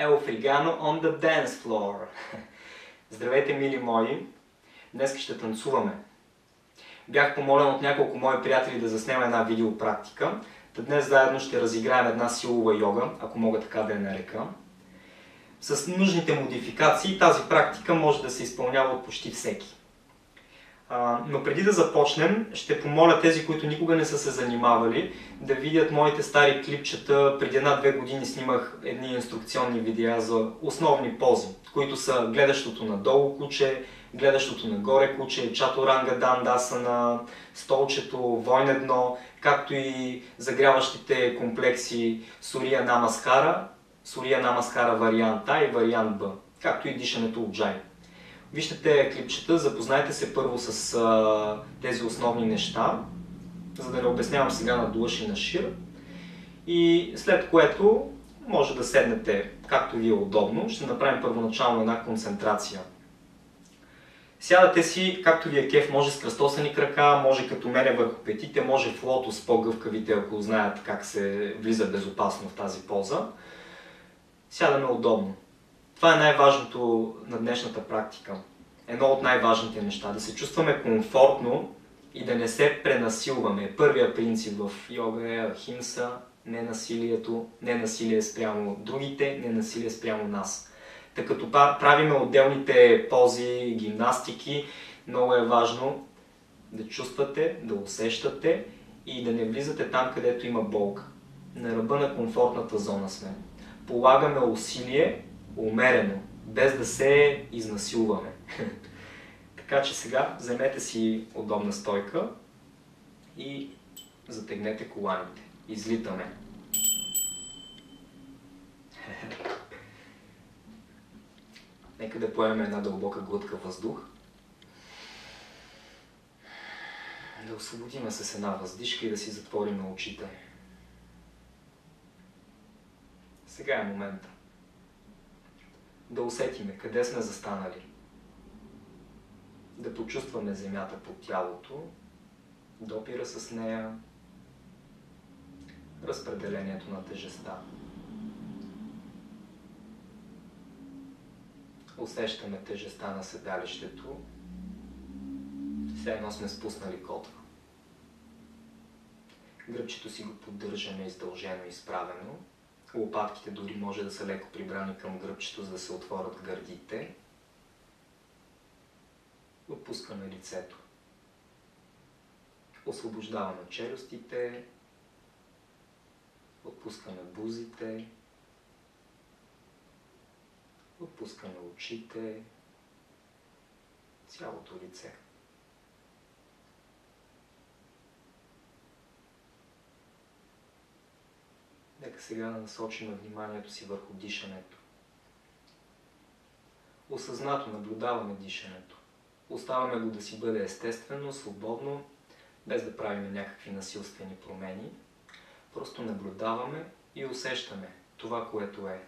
El Frigano on the dance floor. Здравейте, мили мои! Днес ще танцуваме. Бях помолен от няколко мои приятели да заснема една видеопрактика. Та днес заедно ще разиграем една силова йога, ако мога така да я нарека. С нужните модификации тази практика може да се изпълнява от почти всеки. Но преди да започнем, ще помоля тези, които никога не са се занимавали, да видят моите стари клипчета. Преди една-две години снимах едни инструкционни видеа за основни пози, които са гледащото надолу куче, гледащото нагоре куче, чатуранга дандасана, столчето, войне дно, както и загряващите комплекси Сурия Намаскара, Сурия Намаскара вариант А и вариант Б, както и дишането от джай. Вижте тези клипчета, запознайте се първо с а, тези основни неща, за да не обяснявам сега на длъж и на шир. И след което може да седнете както ви е удобно. Ще направим първоначално една концентрация. Сядате си, както ви е кеф, може с кръстосани крака, може като мене върху петите, може в лотос по-гъвкавите, ако знаят как се влиза безопасно в тази поза. Сядаме удобно. Това е най-важното на днешната практика. Едно от най-важните неща. Да се чувстваме комфортно и да не се пренасилваме. Първия принцип в йога е химса, ненасилието, ненасилие спрямо другите, ненасилие спрямо нас. Тъй като правиме отделните пози, гимнастики, много е важно да чувствате, да усещате и да не влизате там, където има болка. На ръба на комфортната зона сме. Полагаме усилие умерено, без да се изнасилваме. така че сега вземете си удобна стойка и затегнете коланите. Излитаме. Нека да поемем една дълбока глътка въздух. Да освободиме с една въздишка и да си затворим очите. Сега е момента. Да усетиме къде сме застанали. Да почувстваме земята под тялото, допира с нея, разпределението на тежеста. Усещаме тежеста на седалището. Все едно сме спуснали котва. Гръбчето си го поддържаме издължено и изправено. Лопатките дори може да са леко прибрани към гръбчето, за да се отворят гърдите. Отпускаме лицето. Освобождаваме челюстите, отпускаме бузите, Отпускаме очите, цялото лице. Нека сега насочим вниманието си върху дишането. Осъзнато наблюдаваме дишането. Оставаме го да си бъде естествено, свободно, без да правим някакви насилствени промени. Просто наблюдаваме и усещаме това, което е.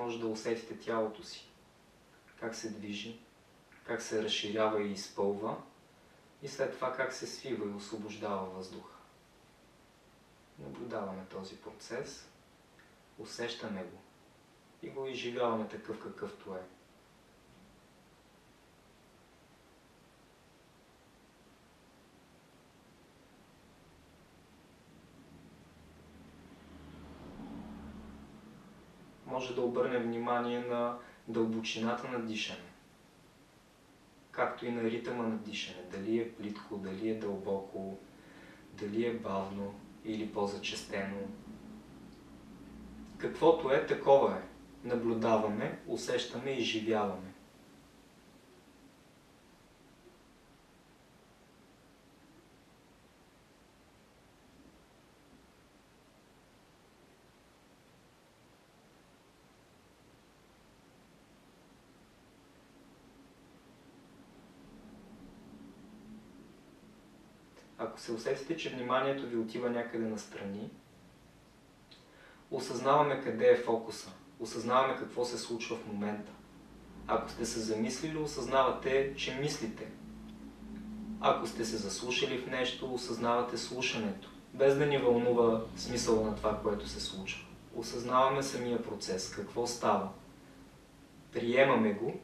Може да усетите тялото си, как се движи, как се разширява и изпълва и след това как се свива и освобождава въздуха. Наблюдаваме този процес, усещаме го и го изживяваме такъв какъвто е. Може да обърнем внимание на дълбочината на дишане, както и на ритъма на дишане. Дали е плитко, дали е дълбоко, дали е бавно или по-зачестено. Каквото е, такова е. Наблюдаваме, усещаме и изживяваме. Ако се усетите, че вниманието ви отива някъде настрани, осъзнаваме къде е фокуса, осъзнаваме какво се случва в момента. Ако сте се замислили, осъзнавате, че мислите. Ако сте се заслушали в нещо, осъзнавате слушането, без да ни вълнува смисъла на това, което се случва. Осъзнаваме самия процес, какво става. Приемаме го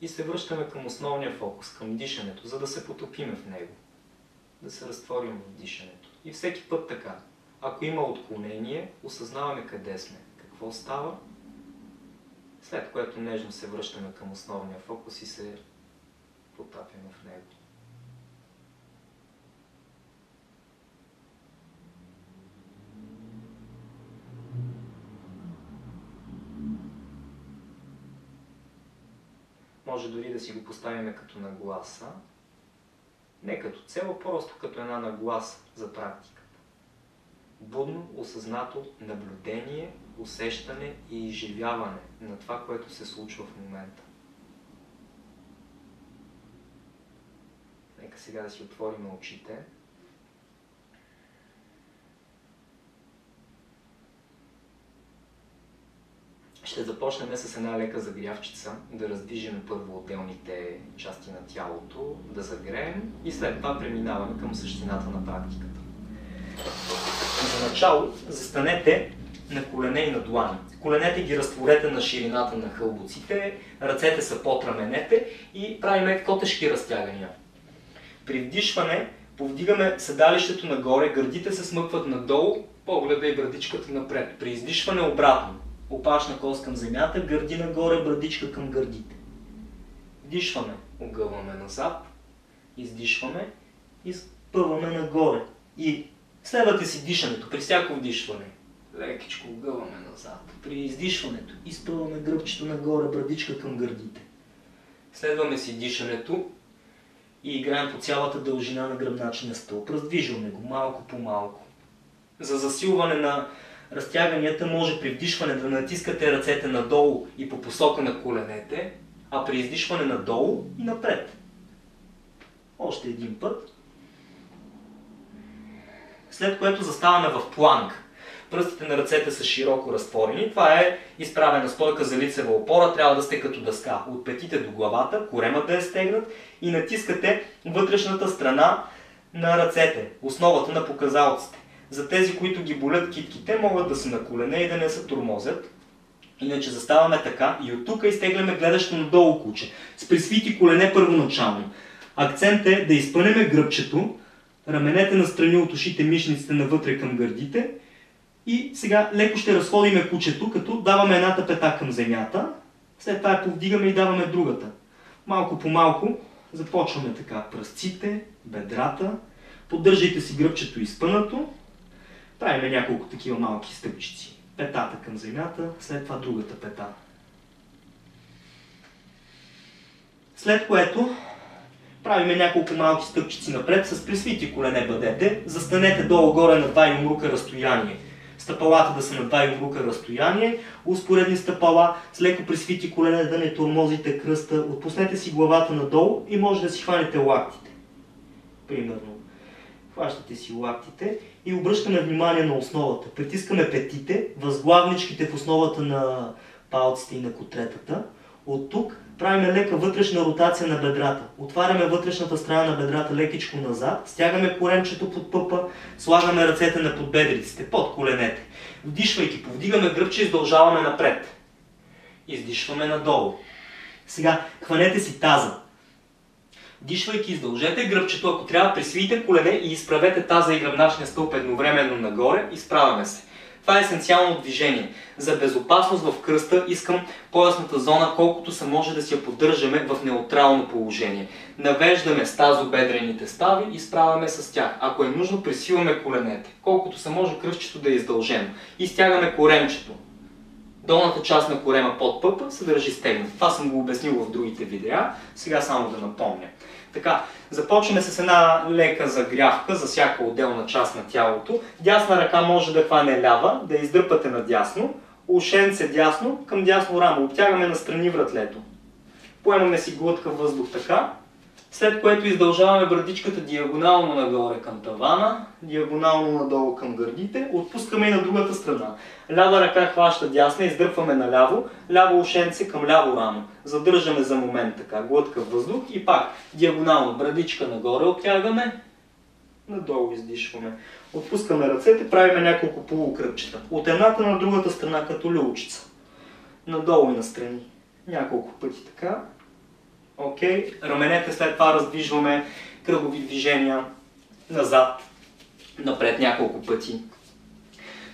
и се връщаме към основния фокус, към дишането, за да се потопиме в него. Да се разтворим в дишането. И всеки път така. Ако има отклонение, осъзнаваме къде сме, какво става, след което нежно се връщаме към основния фокус и се потапяме в него. Може дори да си го поставим като нагласа. Не като цел, просто като една нагласа за практиката. Будно, осъзнато наблюдение, усещане и изживяване на това, което се случва в момента. Нека сега да си отворим очите. Ще започнем с една лека загрявчица, да раздвижим първо отделните части на тялото, да загреем и след това преминаваме към същината на практиката. За начало застанете на колене и на длани. Коленете ги разтворете на ширината на хълбоците, ръцете са под раменете и правиме котешки разтягания. При вдишване повдигаме седалището нагоре, гърдите се смъкват надолу, погледа и брадичката напред. При издишване обратно опашна кост към земята, гърди нагоре, брадичка към гърдите. Вдишваме, огъваме назад, издишваме и спъваме нагоре. И следвате си дишането при всяко вдишване. Лекичко огъваме назад. При издишването изпъваме гръбчето нагоре, брадичка към гърдите. Следваме си дишането и играем по цялата дължина на гръбначния стълб. Раздвижваме го малко по малко. За засилване на разтяганията може при вдишване да натискате ръцете надолу и по посока на коленете, а при издишване надолу и напред. Още един път. След което заставаме в планк. Пръстите на ръцете са широко разтворени. Това е изправена стойка за лицева опора. Трябва да сте като дъска. От петите до главата, корема да е стегнат и натискате вътрешната страна на ръцете, основата на показалците. За тези, които ги болят китките, могат да са на колене и да не се турмозят. Иначе заставаме така и от тук изтегляме гледащо надолу куче. С присвити колене първоначално. Акцент е да изпънеме гръбчето, раменете настрани от ушите, мишниците навътре към гърдите и сега леко ще разходиме кучето, като даваме едната пета към земята, след това я повдигаме и даваме другата. Малко по малко започваме така пръстците, бедрата, поддържайте си гръбчето изпънато, Правиме няколко такива малки стъпчици. Петата към земята, след това другата пета. След което правиме няколко малки стъпчици напред, с присвити колене бъдете, застанете долу-горе на два юмрука разстояние. Стъпалата да са на два юмрука разстояние, успоредни стъпала, с леко присвити колене да не тормозите кръста, отпуснете си главата надолу и може да си хванете лактите. Примерно. Хващате си лактите и обръщаме внимание на основата. Притискаме петите, възглавничките в основата на палците и на котретата. От тук правим лека вътрешна ротация на бедрата. Отваряме вътрешната страна на бедрата лекичко назад, стягаме коремчето под пъпа, слагаме ръцете на подбедриците, под коленете. Вдишвайки, повдигаме гръбче издължаваме напред. Издишваме надолу. Сега хванете си таза. Дишвайки, издължете гръбчето, ако трябва, присвийте колене и изправете таза и гръбначния стълб едновременно нагоре. Изправяме се. Това е есенциално движение. За безопасност в кръста искам поясната зона, колкото се може да си я поддържаме в неутрално положение. Навеждаме стазобедрените стави и справяме с тях. Ако е нужно, присиваме коленете. Колкото се може кръстчето да е издължено. И стягаме коремчето. Долната част на корема под пъпа се държи стегнат. Това съм го обяснил в другите видеа. Сега само да напомня. Така, започваме с една лека загрявка за всяка отделна част на тялото. Дясна ръка може да хване лява, да издърпате надясно, ушенце дясно към дясно рамо. Обтягаме настрани вратлето. Поемаме си глътка въздух така, След което издължаваме брадичката диагонално нагоре към тавана, диагонално надолу към гърдите, отпускаме и на другата страна. Лява ръка хваща дясна, издърпваме наляво, ляво ушенце към ляво рамо. Задържаме за момент така, глътка въздух и пак диагонално брадичка нагоре оттягаме, надолу издишваме. Отпускаме ръцете, правиме няколко полукръпчета. От едната на другата страна като люлчица. Надолу и настрани. Няколко пъти така. Окей. Раменете след това раздвижваме кръгови движения назад, напред няколко пъти.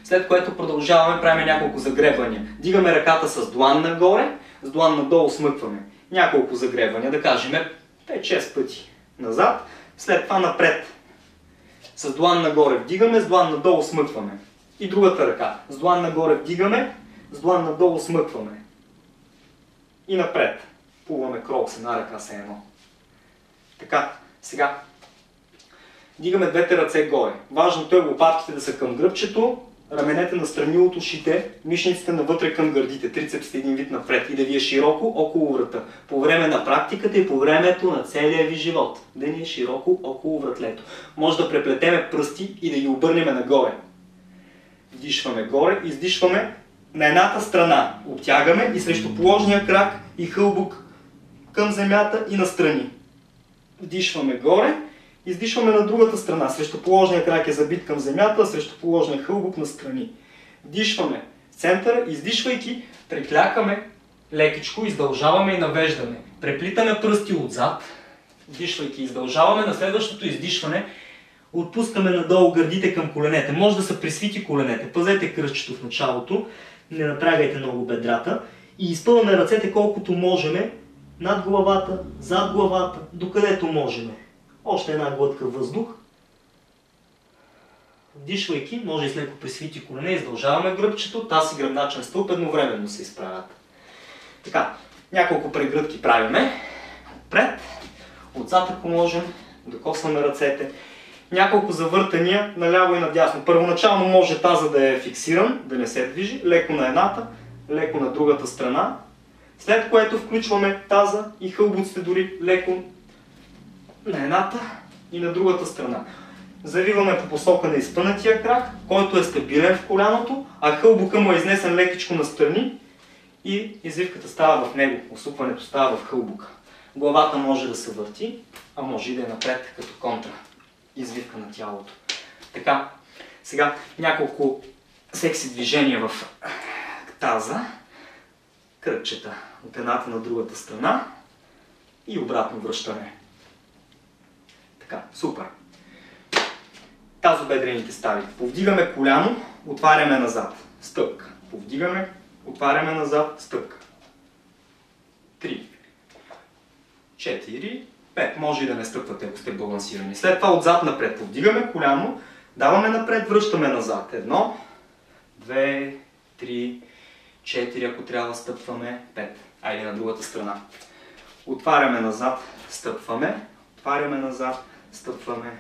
След което продължаваме, правим няколко загребвания. Дигаме ръката с длан нагоре, с длан надолу смъкваме. Няколко загребвания, да кажем 5-6 пъти назад, след това напред. С длан нагоре вдигаме, с длан надолу смъкваме. И другата ръка. С длан нагоре вдигаме, с длан надолу смъкваме. И напред. Плуваме крол с една ръка се едно. Така, сега. Дигаме двете ръце горе. Важното е лопатките да са към гръбчето, раменете настрани от ушите, мишниците навътре към гърдите, трицепсите един вид напред и да ви е широко около врата. По време на практиката и по времето на целия ви живот. Да ни е широко около вратлето. Може да преплетеме пръсти и да ги обърнем нагоре. Вдишваме горе, издишваме на едната страна. Обтягаме и срещу положния крак и хълбук към земята и настрани. Вдишваме горе, издишваме на другата страна. Срещу положния крак е забит към земята, срещу положния хълбук настрани. Вдишваме в центъра, издишвайки, преклякаме лекичко, издължаваме и навеждаме. Преплитаме пръсти отзад, вдишвайки, издължаваме. На следващото издишване отпускаме надолу гърдите към коленете. Може да са присвити коленете. Пазете кръстчето в началото, не напрягайте много бедрата и изпълваме ръцете колкото можеме над главата, зад главата, докъдето можем. Още една глътка въздух. Вдишвайки, може и с леко присвити колене, издължаваме гръбчето, тази гръбначен стълб едновременно се изправят. Така, няколко прегръдки правиме. Отпред, отзад ако можем, докосваме ръцете. Няколко завъртания наляво и надясно. Първоначално може таза да е фиксиран, да не се движи, леко на едната, леко на другата страна, след което включваме таза и хълбуците дори леко на едната и на другата страна. Завиваме по посока на изпънатия крак, който е стабилен в коляното, а хълбука му е изнесен лекичко настрани и извивката става в него, усупването става в хълбука. Главата може да се върти, а може и да е напред като контра. Извивка на тялото. Така, сега няколко секси движения в таза кръгчета от едната на другата страна и обратно връщане. Така, супер. Тазобедрените стави. Повдигаме коляно, отваряме назад. Стъпка. Повдигаме, отваряме назад, стъпка. Три. Четири. Пет. Може и да не стъпвате, ако сте балансирани. След това отзад напред. Повдигаме коляно, даваме напред, връщаме назад. Едно, две, три, 4, ако трябва стъпваме, 5. Айде на другата страна. Отваряме назад, стъпваме, отваряме назад, стъпваме.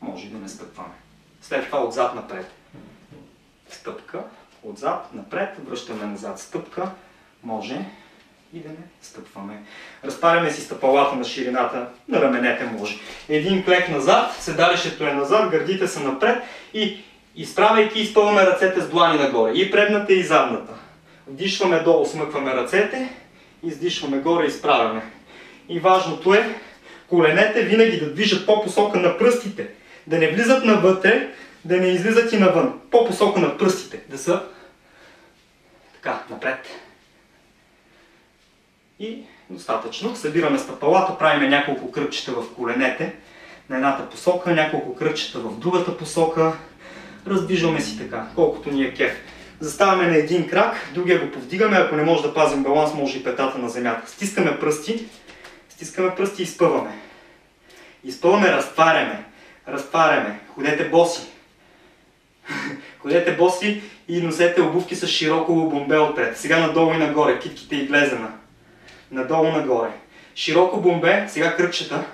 Може и да не стъпваме. След това отзад напред. Стъпка, отзад, напред, връщаме назад, стъпка, може и да не стъпваме. Разпаряме си стъпалата на ширината на раменете може. Един клек назад, седалището е назад, гърдите са напред и Изправяйки, изпълваме ръцете с длани нагоре. И предната, и задната. Вдишваме долу, смъкваме ръцете, издишваме горе, изправяме. И важното е коленете винаги да движат по посока на пръстите. Да не влизат навътре, да не излизат и навън. По посока на пръстите. Да са така, напред. И достатъчно. Събираме стъпалата, правиме няколко кръчета в коленете на едната посока, няколко кръчета в другата посока, Раздвижваме си така, колкото ни е кеф. Заставаме на един крак, другия го повдигаме, ако не може да пазим баланс, може и петата на земята. Стискаме пръсти, стискаме пръсти и изпъваме. Изпъваме, разтваряме, разтваряме, ходете боси. ходете боси и носете обувки с широко бомбе отпред. Сега надолу и нагоре, китките и глезена. Надолу нагоре. Широко бомбе, сега кръпчета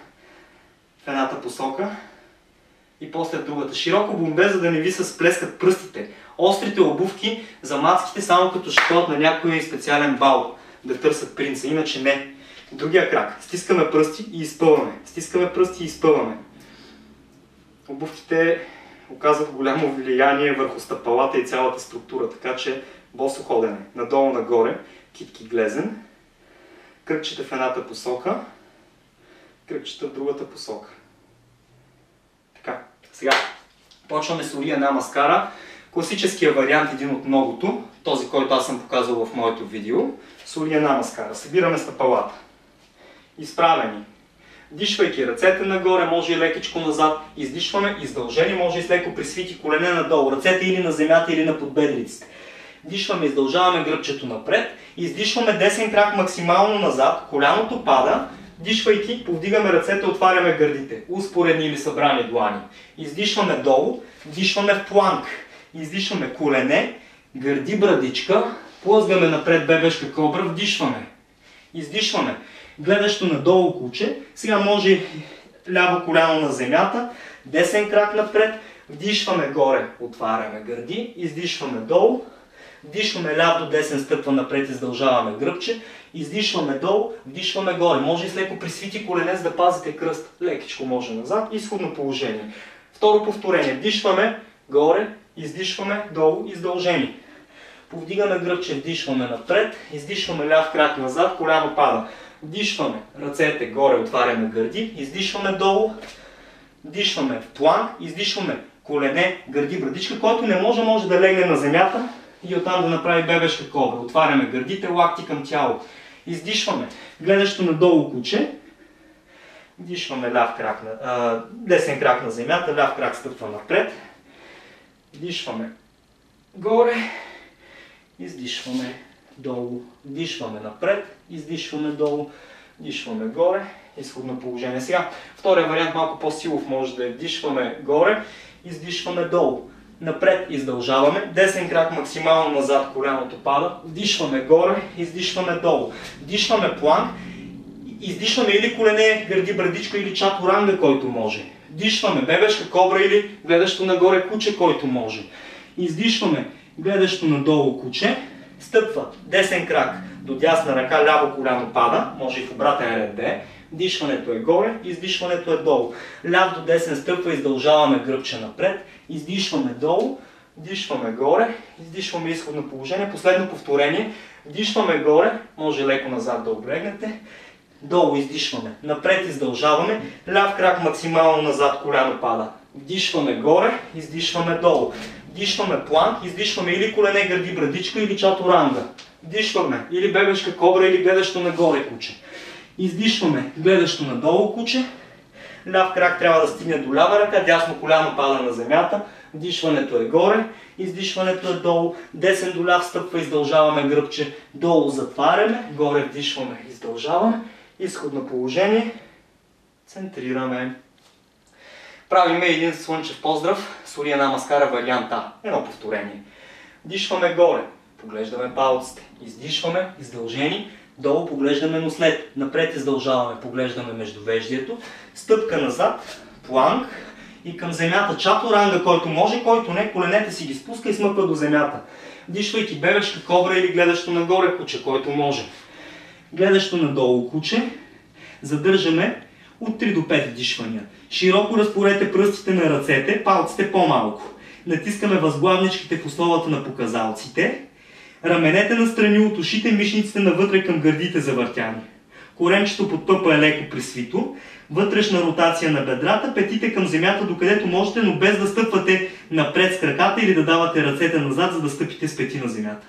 в едната посока, и после другата. Широко бомбе, за да не ви се сплескат пръстите. Острите обувки за мацките само като ходят на някой специален бал да търсят принца, иначе не. Другия крак. Стискаме пръсти и изпъваме. Стискаме пръсти и изпъваме. Обувките оказват голямо влияние върху стъпалата и цялата структура, така че босо ходене. Надолу-нагоре, китки глезен, кръгчета в едната посока, кръгчета в другата посока. Така, сега почваме с Ория една маскара. Класическия вариант, един от многото, този, който аз съм показал в моето видео, с Ория една маскара. Събираме стъпалата. Изправени. Дишвайки ръцете нагоре, може и лекичко назад. Издишваме, издължени, може и с леко присвити колене надолу. Ръцете или на земята, или на подбедриците. Дишваме, издължаваме гръбчето напред. Издишваме десен крак максимално назад. Коляното пада. Дишвайки, повдигаме ръцете, отваряме гърдите. Успоредни или събрани длани. Издишваме долу. Дишваме в планк. Издишваме колене, гърди, брадичка. Плъзгаме напред бебешка кобра, вдишваме. Издишваме. Гледащо надолу куче. Сега може ляво коляно на земята, десен крак напред, вдишваме горе, отваряме гърди, издишваме долу, вдишваме ляв до десен стъпва напред, издължаваме гръбче, издишваме долу, вдишваме горе. Може и с леко присвити колене, за да пазите кръст. Лекичко може назад, изходно положение. Второ повторение. Вдишваме горе, издишваме долу, издължени. Повдигаме гръбче, вдишваме напред, издишваме ляв крак назад, коляно пада. Вдишваме ръцете горе, отваряме гърди, издишваме долу, вдишваме в план, издишваме колене, гърди, брадичка, който не може, може да легне на земята и оттам да направи бебешка кобра. Отваряме гърдите, лакти към тяло. Издишваме, гледащо надолу куче, вдишваме ляв крак на, а, десен крак на земята, ляв крак стъпва напред, вдишваме горе, издишваме долу, вдишваме напред, издишваме долу, вдишваме горе, изходно положение. Сега, втория вариант малко по-силов може да е вдишваме горе, издишваме долу. Напред издължаваме, десен крак максимално назад, коляното пада, вдишваме горе, издишваме долу. Вдишваме планк, издишваме или колене, гърди, брадичка или чатуранга, който може. Вдишваме бебешка кобра или гледащо нагоре куче, който може. Издишваме. Гледащо надолу куче, стъпва. Десен крак. До дясна ръка, ляво коляно пада, може и в обратен ред да е. Дишването е горе, издишването е долу. Ляв до десен стъпва, издължаваме гръбче напред, издишваме долу, дишваме горе, издишваме изходно положение. Последно повторение, дишваме горе, може леко назад да облегнете, долу издишваме, напред издължаваме, ляв крак максимално назад, коляно пада. Вдишваме горе, издишваме долу. Вдишваме планк, издишваме или колене, гърди, брадичка или чатуранга. Вдишваме или бебешка кобра или гледащо нагоре куче. Издишваме гледащо надолу куче. Ляв крак трябва да стигне до лява ръка, дясно коляно пада на земята. Вдишването е горе, издишването е долу. Десен до ляв стъпва, издължаваме гръбче. Долу затваряме, горе вдишваме, издължаваме. Изходно положение. Центрираме. Правиме един слънчев поздрав с една маскара вариант А. Едно повторение. Дишваме горе, поглеждаме палците. Издишваме, издължени, долу поглеждаме нослед. Напред издължаваме, поглеждаме междувеждието. Стъпка назад, планк и към земята. Чатуранга, който може, който не, коленете си ги спуска и смъква до земята. Дишвайки бебешка кобра или гледащо нагоре куче, който може. Гледащо надолу куче, задържаме от 3 до 5 вдишвания. Широко разпорете пръстите на ръцете, палците по-малко. Натискаме възглавничките в основата на показалците. Раменете настрани от ушите, мишниците навътре към гърдите завъртяни. Коремчето под пъпа е леко присвито. Вътрешна ротация на бедрата, петите към земята, докъдето можете, но без да стъпвате напред с краката или да давате ръцете назад, за да стъпите с пети на земята.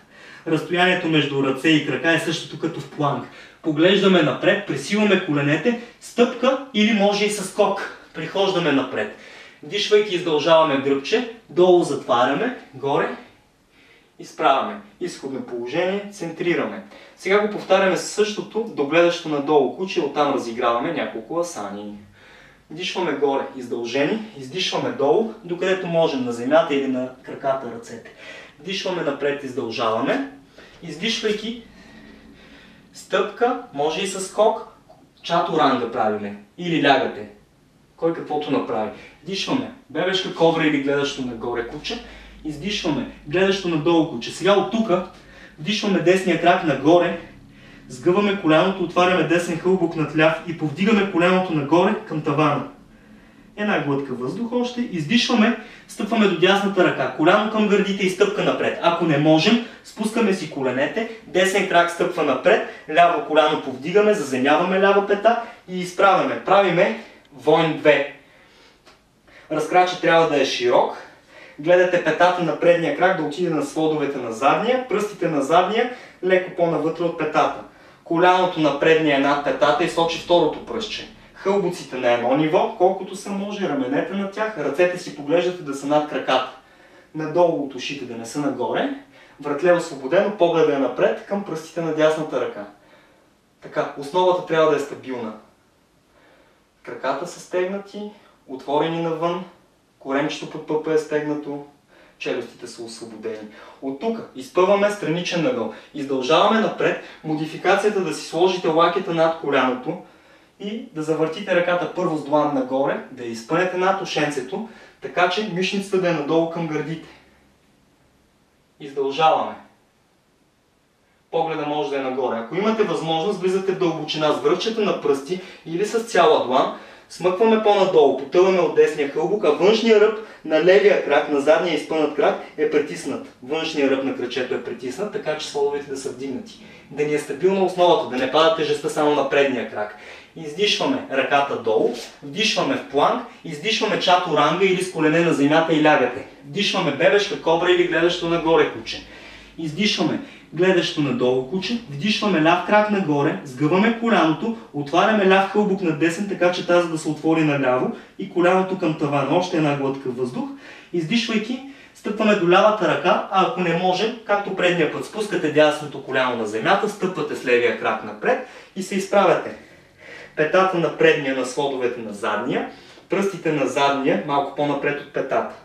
Разстоянието между ръце и крака е същото като в планк. Поглеждаме напред, пресиваме коленете, стъпка или може и с скок. Прихождаме напред. Дишвайки издължаваме гръбче, долу затваряме, горе, изправяме. Изходно положение, центрираме. Сега го повтаряме същото, догледащо надолу куче, оттам разиграваме няколко асани. Дишваме горе, издължени, издишваме долу, докъдето можем, на земята или на краката, ръцете. Дишваме напред, издължаваме. Издишвайки, стъпка, може и с скок, чатуранга правиме. Или лягате. Кой каквото направи. Дишваме. Бебешка кобра или гледащо нагоре куче. Издишваме. Гледащо надолу куче. Сега от тук вдишваме десния крак нагоре. Сгъваме коляното, отваряме десен хълбок над ляв и повдигаме коляното нагоре към тавана. Една глътка въздух още. Издишваме, стъпваме до дясната ръка. Коляно към гърдите и стъпка напред. Ако не можем, спускаме си коленете, десен крак стъпва напред, ляво коляно повдигаме, заземяваме лява пета и изправяме. Правиме войн 2. Разкрача трябва да е широк. Гледате петата на предния крак да отиде на сводовете на задния, пръстите на задния леко по-навътре от петата. Коляното на предния е над петата и сочи второто пръстче. Хълбоците на едно ниво, колкото се може, раменете на тях, ръцете си поглеждате да са над краката. Надолу от ушите да не са нагоре, вратле освободено, погледа е напред към пръстите на дясната ръка. Така, основата трябва да е стабилна. Краката са стегнати, отворени навън, коремчето под пъпа е стегнато, челюстите са освободени. От тук изпъваме страничен нагъл. Издължаваме напред, модификацията да си сложите лакета над коляното и да завъртите ръката първо с длан нагоре, да изпънете над ушенцето, така че мишницата да е надолу към гърдите. Издължаваме. Погледа може да е нагоре. Ако имате възможност, влизате в дълбочина с връвчета на пръсти или с цяла длан, Смъкваме по-надолу, потъваме от десния хълбок, а външния ръб на левия крак, на задния изпънат крак е притиснат. Външния ръб на кръчето е притиснат, така че слоновете да са вдигнати. Да ни е стабилна основата, да не пада тежестта само на предния крак. Издишваме ръката долу, вдишваме в планк, издишваме чатуранга или с колене на земята и лягате. Вдишваме бебешка кобра или гледащо нагоре куче. Издишваме гледащо надолу куче, вдишваме ляв крак нагоре, сгъваме коляното, отваряме ляв хълбок на десен, така че тази да се отвори наляво и коляното към тавана. Още една глътка въздух. Издишвайки, стъпваме до лявата ръка, а ако не може, както предния път, спускате дясното коляно на земята, стъпвате с левия крак напред и се изправяте. Петата на предния на сводовете на задния, пръстите на задния малко по-напред от петата.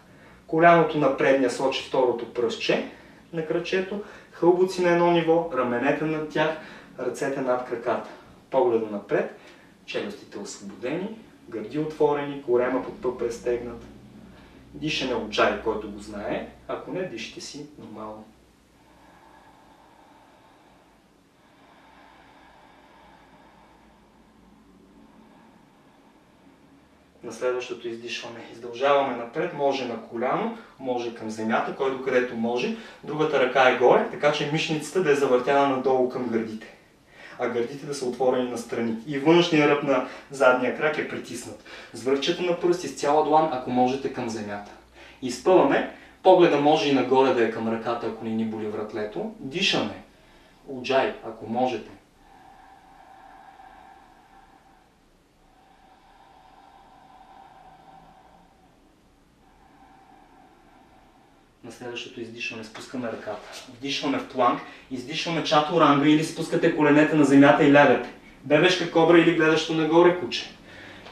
Коляното на предния сочи второто пръстче на кръчето, хълбоци на едно ниво, раменете над тях, ръцете над краката. Погледа напред, челюстите освободени, гърди отворени, корема под пъп престегнат. Дишане от чай, който го знае, ако не, дишите си нормално. На следващото издишване. Издължаваме напред, може на коляно, може към земята, който където може. Другата ръка е горе, така че мишницата да е завъртяна надолу към гърдите. А гърдите да са отворени на страни. И външния ръб на задния крак е притиснат. С на пръст и с цяла длан, ако можете към земята. Изпъваме, погледа може и нагоре да е към ръката, ако не ни боли вратлето. Дишаме. Уджай, ако можете. Следващото издишване спускаме ръката. Вдишваме в планк, издишваме чатуранга или спускате коленете на земята и лягате. Бебешка кобра или гледащо нагоре куче.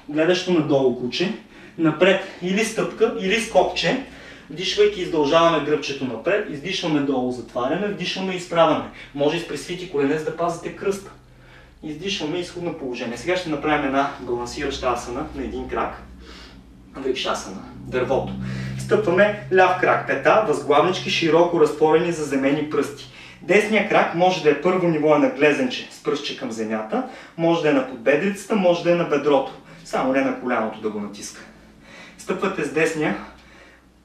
Гледащо надолу куче. Напред или стъпка, или скокче. Вдишвайки издължаваме гръбчето напред, издишваме долу, затваряме, вдишваме и изправяме. Може с пресвити колене, за да пазите кръста. Издишваме изходно положение. Сега ще направим една балансираща асана на един крак. Викшасана. Дървото. Стъпваме ляв крак, пета, възглавнички, широко разтворени заземени пръсти. Десния крак може да е първо ниво на глезенче с пръстче към земята, може да е на подбедрицата, може да е на бедрото. Само не на коляното да го натиска. Стъпвате с десния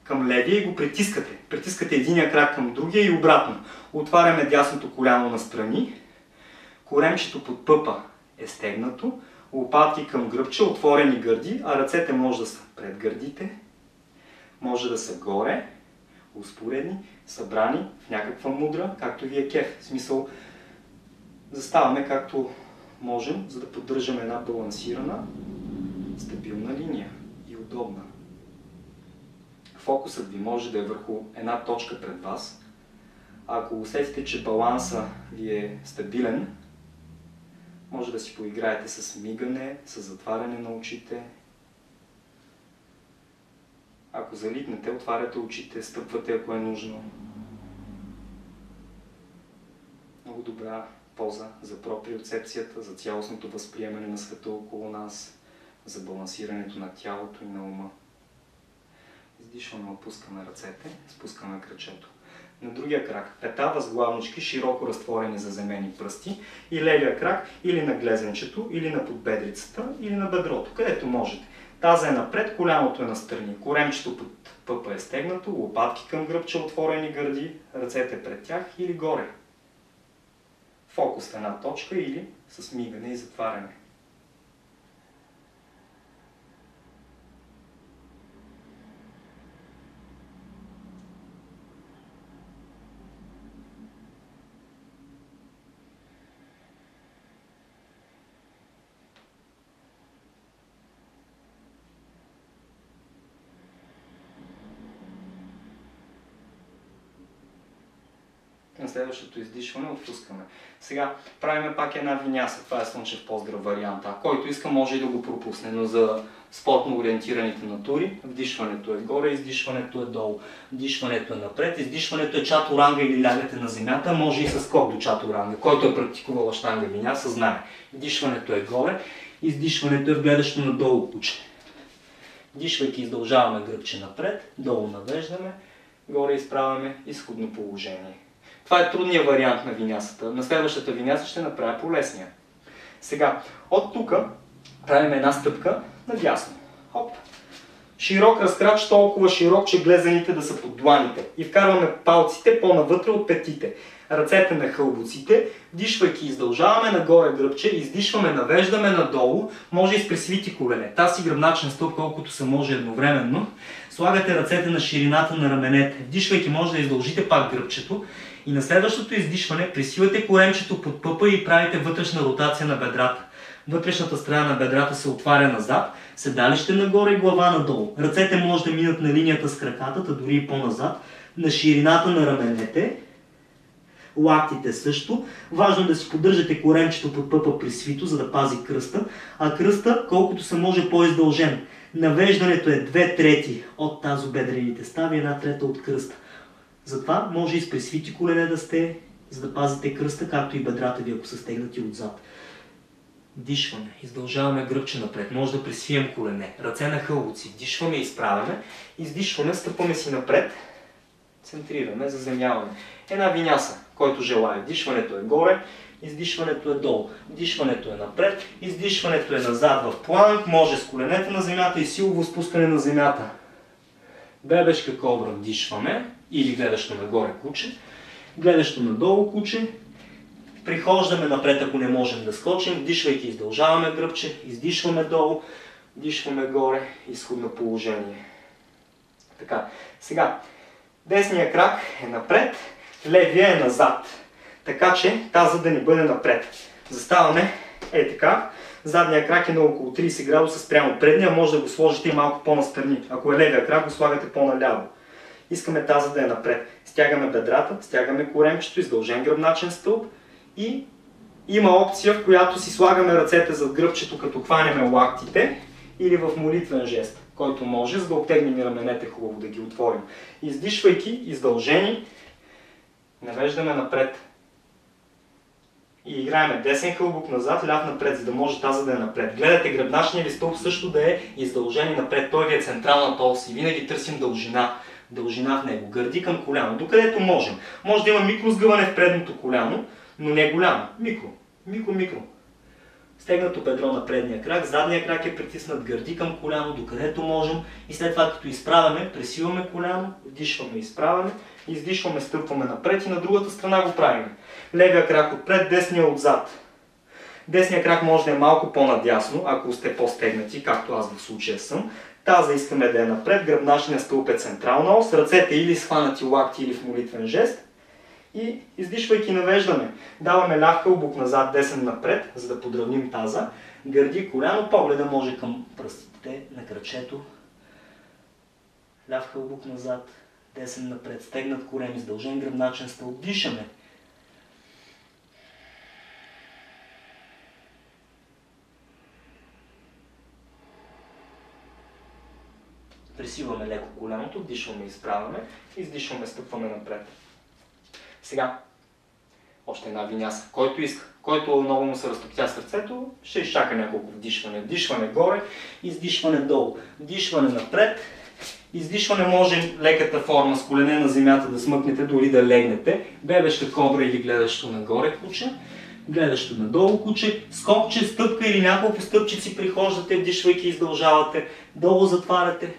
към левия и го притискате. Притискате единия крак към другия и обратно. Отваряме дясното коляно на страни. Коремчето под пъпа е стегнато. Лопатки към гръбче, отворени гърди, а ръцете може да са пред гърдите, може да са горе, успоредни, събрани в някаква мудра, както ви е кеф. В смисъл, заставаме както можем, за да поддържаме една балансирана, стабилна линия и удобна. Фокусът ви може да е върху една точка пред вас. Ако усетите, че баланса ви е стабилен, може да си поиграете с мигане, с затваряне на очите. Ако залитнете, отваряте очите, стъпвате ако е нужно. Много добра поза за проприоцепцията, за цялостното възприемане на света около нас, за балансирането на тялото и на ума. Издишваме, опускаме ръцете, спускаме кръчето. на другия крак. Пета възглавнички, широко разтворени заземени пръсти и левия крак или на глезенчето, или на подбедрицата, или на бедрото, където можете. Таза е напред, коляното е настрани, коремчето под пъпа е стегнато, лопатки към гръбче, отворени гърди, ръцете пред тях или горе. Фокус в една точка или с мигане и затваряне. Следващото издишване отпускаме. Сега правиме пак една виняса, това е слънчев поздрав варианта. Който иска може и да го пропусне, но за спортно ориентираните натури, вдишването е горе, издишването е долу. Вдишването е напред, издишването е чатуранга или лягате на земята, може и с скок до чатуранга. Който е практикувал штанга виняса, знае. Вдишването е горе, издишването е в гледащо надолу куче. Вдишвайки издължаваме гръбче напред, долу навеждаме, горе изправяме изходно положение. Това е трудният вариант на винясата. На следващата виняса ще направя по-лесния. Сега, от тук правим една стъпка надясно. Хоп. Широк разкрач, толкова широк, че глезаните да са под дланите. И вкарваме палците по-навътре от петите. Ръцете на хълбоците, дишвайки издължаваме нагоре гръбче, издишваме, навеждаме надолу, може и с пресвити колене. Тази гръбначен стълб, колкото се може едновременно. Слагате ръцете на ширината на раменете. Вдишвайки може да издължите пак гръбчето и на следващото издишване присилате коремчето под пъпа и правите вътрешна ротация на бедрата. Вътрешната страна на бедрата се отваря назад, седалище нагоре и глава надолу. Ръцете може да минат на линията с краката, дори и по-назад, на ширината на раменете, лактите също. Важно е да си поддържате коремчето под пъпа при свито, за да пази кръста, а кръста колкото се може по-издължен. Навеждането е две трети от тазобедрените стави, една трета от кръста. Затова може и с пресвити колене да сте, за да пазите кръста, както и бедрата ви, ако са стегнати отзад. Дишваме, издължаваме гръбче напред, може да пресвием колене, ръце на хълбоци, дишваме и изправяме, издишваме, стъпваме си напред, центрираме, заземяваме. Една виняса, който желая. Дишването е горе, издишването е долу. Дишването е напред, издишването е назад в планк, може с коленете на земята и силово спускане на земята. Бебешка кобра вдишваме, или гледащо нагоре куче, гледащо надолу куче, прихождаме напред, ако не можем да скочим, вдишвайки издължаваме гръбче, издишваме долу, вдишваме горе, изходно положение. Така, сега, десният крак е напред, левия е назад. Така че таза да ни бъде напред. Заставаме е така, задния крак е на около 30 градуса спрямо предния, може да го сложите и малко по-настрани. Ако е левия крак, го слагате по-наляво. Искаме таза да е напред. Стягаме бедрата, стягаме коремчето, издължен гръбначен стълб и има опция, в която си слагаме ръцете зад гръбчето, като хванеме лактите или в молитвен жест, който може, за да обтегнем и раменете хубаво, да ги отворим. Издишвайки, издължени, навеждаме напред. И играеме десен хълбук назад, ляв напред, за да може таза да е напред. Гледате гръбначния ви стълб също да е издължен и напред. Той ви е централната ос и винаги търсим дължина дължина в него, гърди към коляно, докъдето можем. Може да има микро сгъване в предното коляно, но не голямо. Микро. Микро, микро. Стегнато бедро на предния крак, задния крак е притиснат гърди към коляно, докъдето можем. И след това, като изправяме, пресиваме коляно, вдишваме, изправяме, издишваме, стъпваме напред и на другата страна го правим. Левия крак отпред, десния отзад. Десния крак може да е малко по-надясно, ако сте по-стегнати, както аз в случая съм. Таза искаме да е напред, гръбначния стълб е централна ос, ръцете или схванати лакти или в молитвен жест. И издишвайки навеждаме, даваме ляв хълбук назад, десен напред, за да подравним таза. Гърди коляно, погледа може към пръстите на кръчето. Ляв хълбук назад, десен напред, стегнат корем, издължен гръбначен стълб. Дишаме. Пресиваме леко коляното, дишваме, изправяме, издишваме, стъпваме напред. Сега, още една виняса. Който иска, който много му се разтоптя сърцето, ще изчака няколко вдишване. Вдишване горе, издишване долу. Вдишване напред, Издишване може леката форма с колене на земята да смъкнете, дори да легнете. Бебешка кобра или гледащо нагоре куче. Гледащо надолу куче. Скокче, стъпка или няколко стъпчици прихождате, вдишвайки издължавате. Долу затваряте.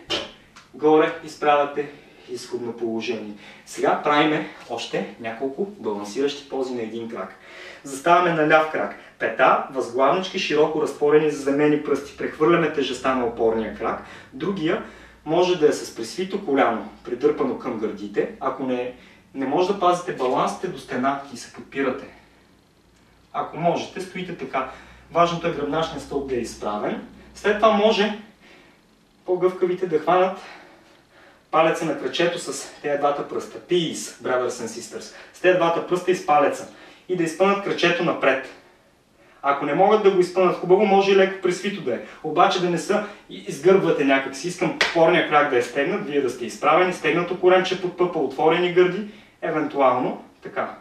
Горе изправяте изходно положение. Сега правиме още няколко балансиращи пози на един крак. Заставаме на ляв крак. Пета, възглавнички, широко разтворени заземени пръсти. Прехвърляме тежестта на опорния крак. Другия може да е с пресвито коляно, придърпано към гърдите. Ако не, не може да пазите балансите до стена и се подпирате. Ако можете, стоите така. Важното е гръбначният стълб да е изправен. След това може по-гъвкавите да хванат палеца на кръчето с тези двата пръста. Peace, brothers and sisters. С тези двата пръста и с палеца. И да изпънат кръчето напред. Ако не могат да го изпълнят хубаво, може и леко пресвито да е. Обаче да не са изгърбвате някак си. Искам порния крак да е стегнат, вие да сте изправени, стегнато коремче под пъпа, отворени гърди, евентуално така.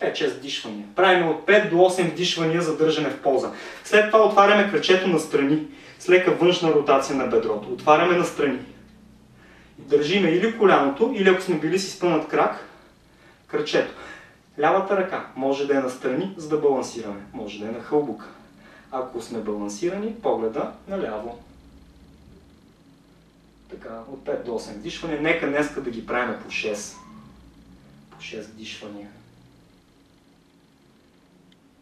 5-6 дишвания. Правим от 5 до 8 дишвания за държане в поза. След това отваряме кръчето на страни с лека външна ротация на бедрото. Отваряме на страни. Държиме или коляното, или ако сме били с изпълнат крак, кръчето. Лявата ръка може да е настрани, за да балансираме. Може да е на хълбука. Ако сме балансирани, погледа наляво. Така, от 5 до 8 дишвания. Нека днеска да ги правим по 6. По 6 дишвания.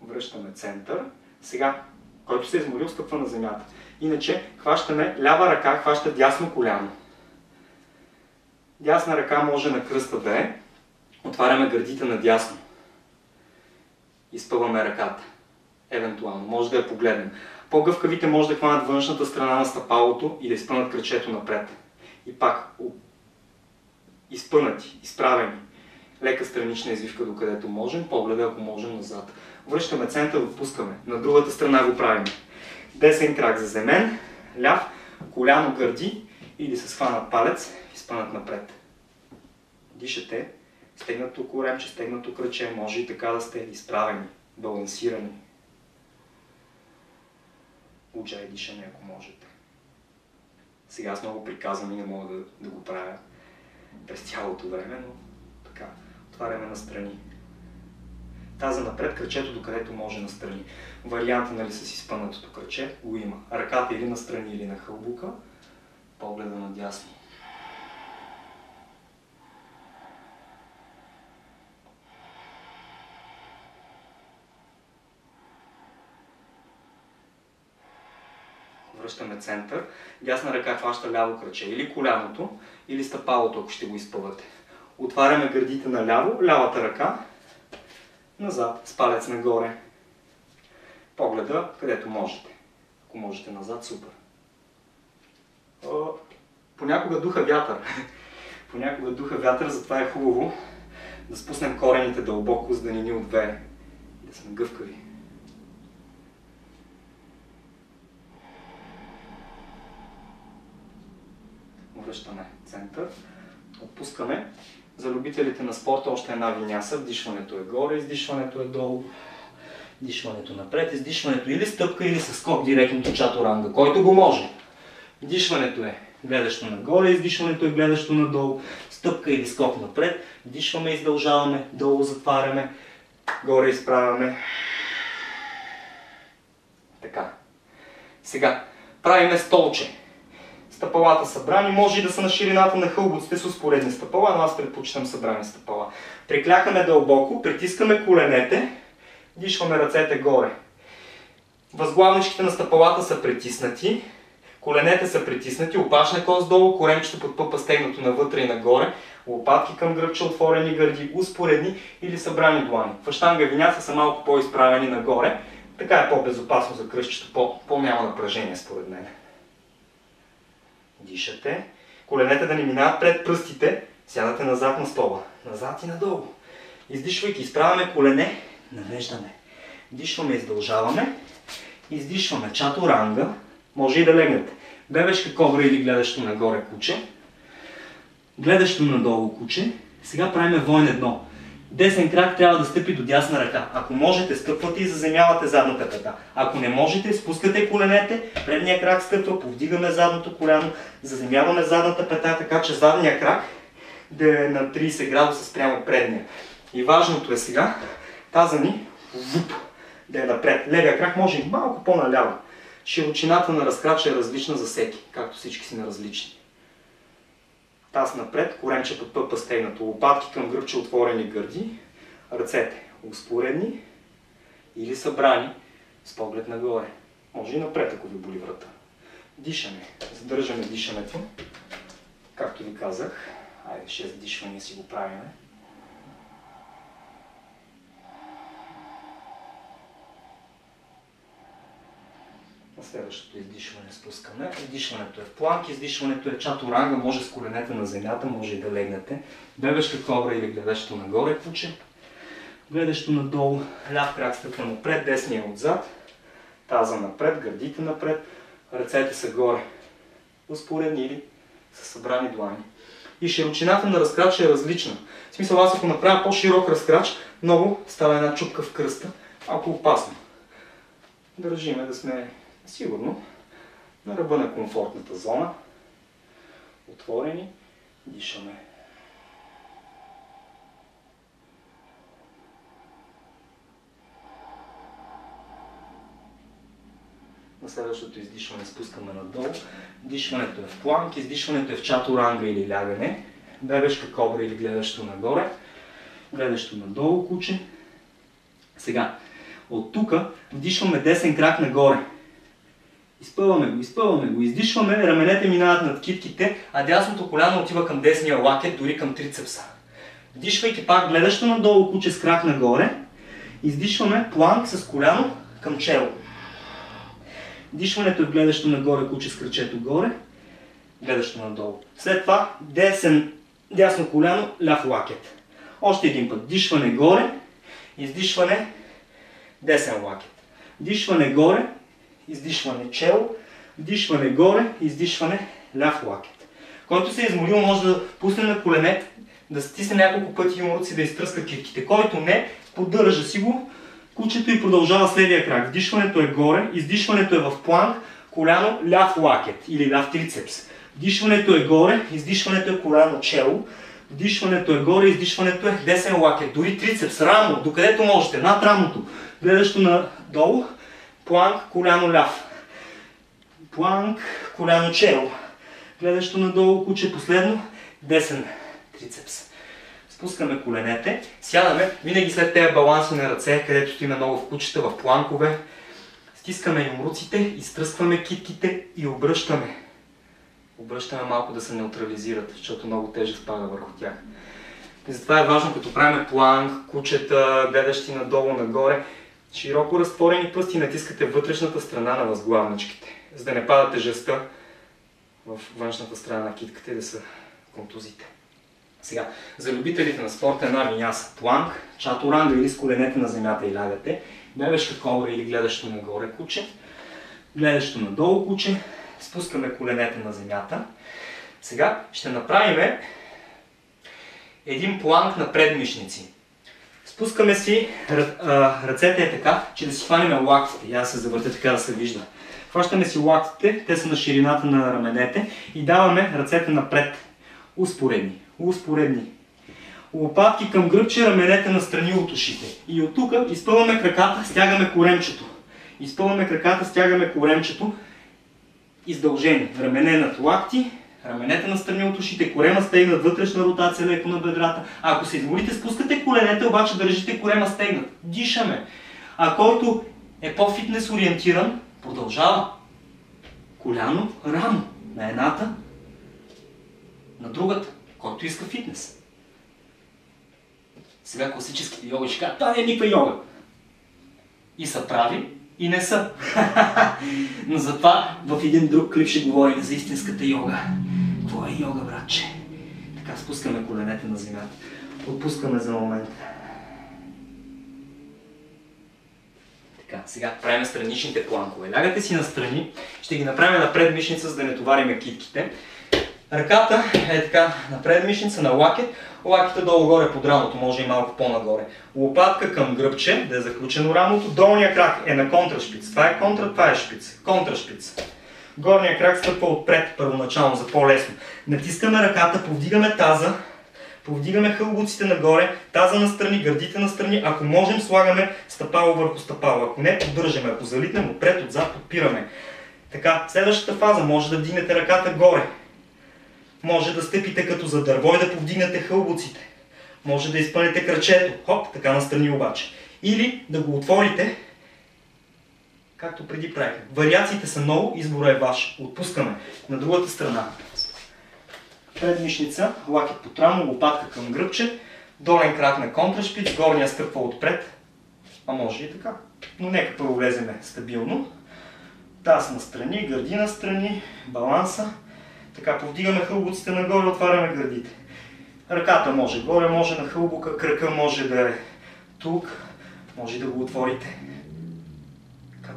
Връщаме център. Сега, който се е изморил, стъпва на земята. Иначе, хващаме лява ръка, хваща дясно коляно. Дясна ръка може на кръста да е. Отваряме гърдите надясно. Изпъваме ръката. Евентуално. Може да я погледнем. По-гъвкавите може да хванат външната страна на стъпалото и да изпънат кръчето напред. И пак изпънати, изправени. Лека странична извивка докъдето можем, погледа ако можем назад. Връщаме център, отпускаме. На другата страна го правим. Десен крак заземен, ляв, коляно гърди или с хванат палец, изпънат напред. Дишате, стегнато коремче, стегнато кръче, може и така да сте изправени, балансирани. Уджай дишане, ако можете. Сега аз много приказвам и не мога да, да го правя през цялото време, но така, отваряме на страни. Таза напред, кръчето докъдето може настрани. Варианта нали, с изпънатото кръче го има. Ръката или настрани, или на хълбука, погледа надясно. връщаме център, дясна ръка хваща ляво кръче, или коляното, или стъпалото, ако ще го изпъвате. Отваряме гърдите наляво, лявата ръка, назад, с палец нагоре. Погледа, където можете. Ако можете назад, супер. Понякога духа вятър. Понякога духа вятър, затова е хубаво да спуснем корените дълбоко, за да ни ни отвее. Да сме гъвкави. връщаме център. Отпускаме. За любителите на спорта още една виняса. Вдишването е горе, издишването е долу. Дишването напред, издишването или стъпка, или с скок директно до чатуранга, който го може. Вдишването е гледащо нагоре, издишването е гледащо надолу. Стъпка или скок напред. Вдишваме, издължаваме, долу затваряме, горе изправяме. Така. Сега правиме столче стъпалата събрани, може и да са на ширината на хълбоците с успоредни стъпала, но аз предпочитам събрани стъпала. Приклякаме дълбоко, притискаме коленете, дишваме ръцете горе. Възглавничките на стъпалата са притиснати, коленете са притиснати, опашна кост долу, коремчето под пъпа стегнато навътре и нагоре, лопатки към гръбче, отворени гърди, успоредни или събрани длани. В аштанга виняца са малко по-изправени нагоре, така е по-безопасно за кръщето, по- по-няма напрежение според мен. Дишате. Коленете да ни минават пред пръстите. Сядате назад на стола. Назад и надолу. Издишвайки, изправяме колене, навеждаме. Дишваме, издължаваме. Издишваме чатуранга. Може и да легнете. Бебешка кобра или гледащо нагоре куче. Гледащо надолу куче. Сега правиме войн едно. десен крак трябва да стъпи до дясна ръка. Ако можете, стъпвате и заземявате задната пета. Ако не можете, спускате коленете, предния крак стъпва, повдигаме задното коляно, заземяваме задната пета, така че задния крак да е на 30 градуса спрямо предния. И важното е сега таза ни вуп, да е напред. Левия крак може и малко по-наляво. Широчината на разкрача е различна за всеки, както всички сме различни. Таз напред, коремче под пъпа стегнато, лопатки към гръбче отворени гърди, ръцете успоредни или събрани с поглед нагоре. Може и напред, ако ви боли врата. Дишаме. Задържаме дишането. Както ви казах, айде 6 дишвания си го правиме. На следващото издишване спускаме. Издишването е в планк, издишването е чатуранга, може с коленете на земята, може и да легнете. Бебешка кобра или гледащо нагоре куче. Гледащо надолу, ляв крак стъпва напред, десния отзад. Таза напред, гърдите напред, ръцете са горе. Успоредни или са събрани длани. И широчината на разкрача е различна. В смисъл аз ако направя по-широк разкрач, много става една чупка в кръста, ако опасно. Държиме да сме сигурно на ръба на комфортната зона. Отворени, дишаме. На следващото издишване спускаме надолу. Дишването е в планк, издишването е в чатуранга или лягане. Бебешка кобра или гледащо нагоре. Гледащо надолу куче. Сега, от тук вдишваме десен крак нагоре. Изпъваме го, изпъваме го, издишваме, раменете минават над китките, а дясното коляно отива към десния лакет, дори към трицепса. Вдишвайки пак гледащо надолу куче с крак нагоре, издишваме планк с коляно към чело. Дишването е гледащо нагоре, куче с кръчето горе, гледащо надолу. След това десен, дясно коляно, ляв лакет. Още един път. Дишване горе, издишване, десен лакет. Дишване горе, издишване чело, вдишване горе, издишване ляв лакет. Който се е изморил може да пусне на колене, да стисне няколко пъти юмруци, да изтръска кирките. Който не, поддържа си го кучето и продължава с левия крак. Вдишването е горе, издишването е в планк, коляно ляв лакет или ляв трицепс. Вдишването е горе, издишването е коляно чело, вдишването е горе, издишването е десен лакет, дори трицепс, рамо, докъдето можете, над рамото. Гледащо надолу, планк, коляно ляв. Планк, коляно чело. Гледащо надолу, куче последно, десен трицепс. Спускаме коленете, сядаме винаги след тези баланси на ръце, където стоиме много в кучета, в планкове. Стискаме юмруците, изтръскваме китките и обръщаме. Обръщаме малко да се неутрализират, защото много тежест пада върху тях. И затова е важно, като правим планк, кучета, гледащи надолу, нагоре, широко разтворени пръсти натискате вътрешната страна на възглавничките, за да не пада тежестта в външната страна на китката и да са контузите. Сега, за любителите на спорта една виняса. Планк, чатуранга или с коленете на земята и лягате, бебешка кобра или гледащо нагоре куче, гледащо надолу куче, спускаме коленете на земята. Сега ще направим един планк на предмишници. Спускаме си ръцете е така, че да си хванем лактите. Я се завъртя така да се вижда. Хващаме си лактите, те са на ширината на раменете и даваме ръцете напред. Успоредни успоредни. Лопатки към гръбче, раменете на страни от ушите. И от тук изпълваме краката, стягаме коремчето. Изпълваме краката, стягаме коремчето. Издължени. Рамене над лакти, раменете на страни от ушите, корема стегнат, вътрешна ротация леко на бедрата. Ако се измолите, спускате коленете, обаче държите корема стегнат. Дишаме. А който е по-фитнес ориентиран, продължава. Коляно, рамо. На едната, на другата който иска фитнес. Сега класическите йоги ще кажат, това не е никаква йога. И са прави, и не са. Но затова в един друг клип ще говорим за истинската йога. Какво е йога, братче? Така спускаме коленете на земята. Отпускаме за момент. Така, сега правим страничните планкове. Лягате си настрани, ще ги направим напред мишница, за да не товариме китките. Ръката е така на предмишница, на лакет, Лаките долу-горе под рамото, може и малко по-нагоре. Лопатка към гръбче, да е заключено рамото. Долния крак е на контрашпиц. Това е контра, това е шпиц. Контрашпиц. Горния крак стъпва отпред, първоначално, за по-лесно. Натискаме ръката, повдигаме таза, повдигаме хълбуците нагоре, таза на страни, гърдите на страни. Ако можем, слагаме стъпало върху стъпало. Ако не, поддържаме. Ако залитнем отпред, отзад, подпираме. Така, следващата фаза може да вдигнете ръката горе. Може да стъпите като за дърво и да повдигнете хълбуците. Може да изпълните кръчето. Хоп, така настрани обаче. Или да го отворите, както преди правихме. Вариациите са много, избора е ваш. Отпускаме. На другата страна. Предмишница, лакет по рамо, лопатка към гръбче, долен крак на контрашпиц, горния стъпва отпред. А може и така. Но нека първо влеземе стабилно. Таз на страни, гърди на страни, баланса. Така, повдигаме хълбуците нагоре, отваряме гърдите. Ръката може горе, може на хълбука, кръка може да е тук. Може да го отворите.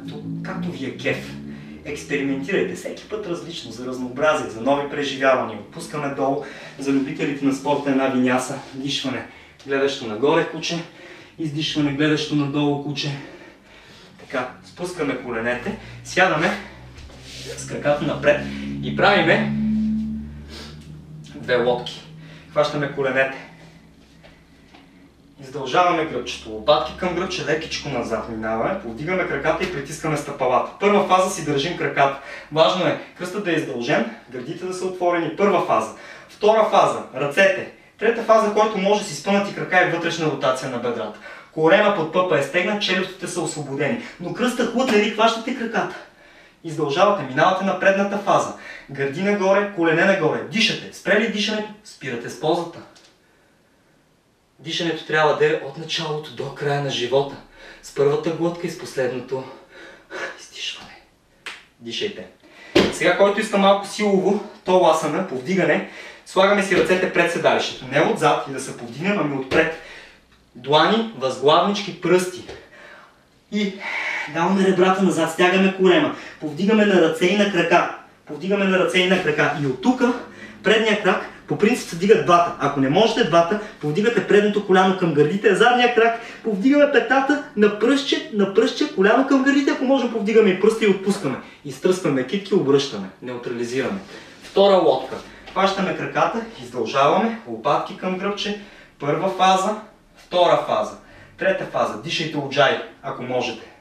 Както, както ви е кеф. Експериментирайте всеки път различно, за разнообразие, за нови преживявания. Отпускаме долу за любителите на спорта една виняса, дишване, гледащо нагоре куче, издишване, гледащо надолу куче. Така, спускаме коленете, сядаме с краката напред и правиме две лодки. Хващаме коленете. Издължаваме гръбчето. Лопатки към гръбче, лекичко назад минаваме. Повдигаме краката и притискаме стъпалата. Първа фаза си държим краката. Важно е кръстът да е издължен, гърдите да са отворени. Първа фаза. Втора фаза. Ръцете. Трета фаза, който може си спънати крака е вътрешна ротация на бедрата. Корема под пъпа е стегнат, челюстите са освободени. Но кръста хлътне ли хващате краката. Издължавате, минавате на предната фаза. Гърди нагоре, колене нагоре. Дишате. Спрели дишането, спирате с позата. Дишането трябва да е от началото до края на живота. С първата глътка и с последното издишване. Дишайте. Сега, който иска малко силово, то ласана, повдигане, слагаме си ръцете пред седалището. Не отзад и да се повдигнем, ами отпред. Длани, възглавнички, пръсти. И даваме ребрата назад, стягаме корема. Повдигаме на ръце и на крака. Повдигаме на ръце и на крака. И от тук предния крак по принцип се дигат двата. Ако не можете двата, повдигате предното коляно към гърдите, задния крак повдигаме петата на пръстче, на пръстче, коляно към гърдите, ако можем повдигаме и пръста и отпускаме. Изтръскваме китки, обръщаме, неутрализираме. Втора лодка. Хващаме краката, издължаваме, лопатки към гръбче. Първа фаза, втора фаза. Трета фаза. Дишайте от джай, ако можете.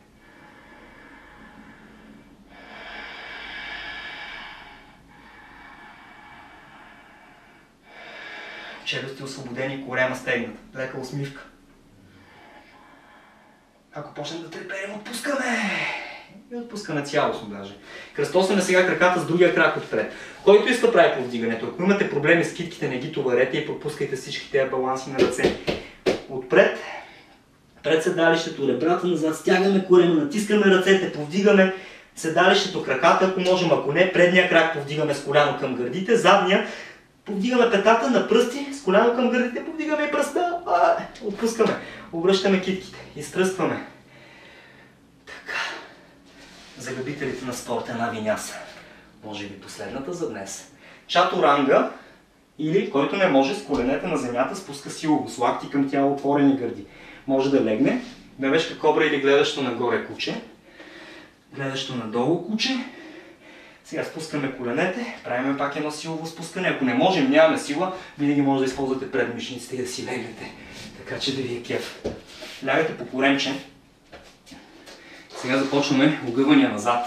Челюсти освободени, корема стегната. Лека усмивка. Ако почнем да треперим, отпускаме. И отпускаме цялостно даже. Кръстосаме сега краката с другия крак отпред. Който иска прави повдигането. Ако имате проблеми с китките, не ги товарете и пропускайте всички тези баланси на ръце. Отпред, пред седалището, ребрата назад, стягаме корема, натискаме ръцете, повдигаме седалището, краката, ако можем, ако не, предния крак повдигаме с коляно към гърдите, задния Повдигаме петата на пръсти, с коляно към гърдите, повдигаме и пръста, а, отпускаме, обръщаме китките, изтръстваме. Така. За любителите на спорта една виняса. Може би последната за днес. Чатуранга или който не може с коленете на земята спуска силово, с лакти към тяло, отворени гърди. Може да легне, бебешка кобра или гледащо нагоре куче, гледащо надолу куче, сега спускаме коленете, правим пак едно силово спускане. Ако не можем, нямаме сила, винаги може да използвате предмишниците и да си легнете. Така че да ви е кеф. Лягате по коремче. Сега започваме огъвания назад.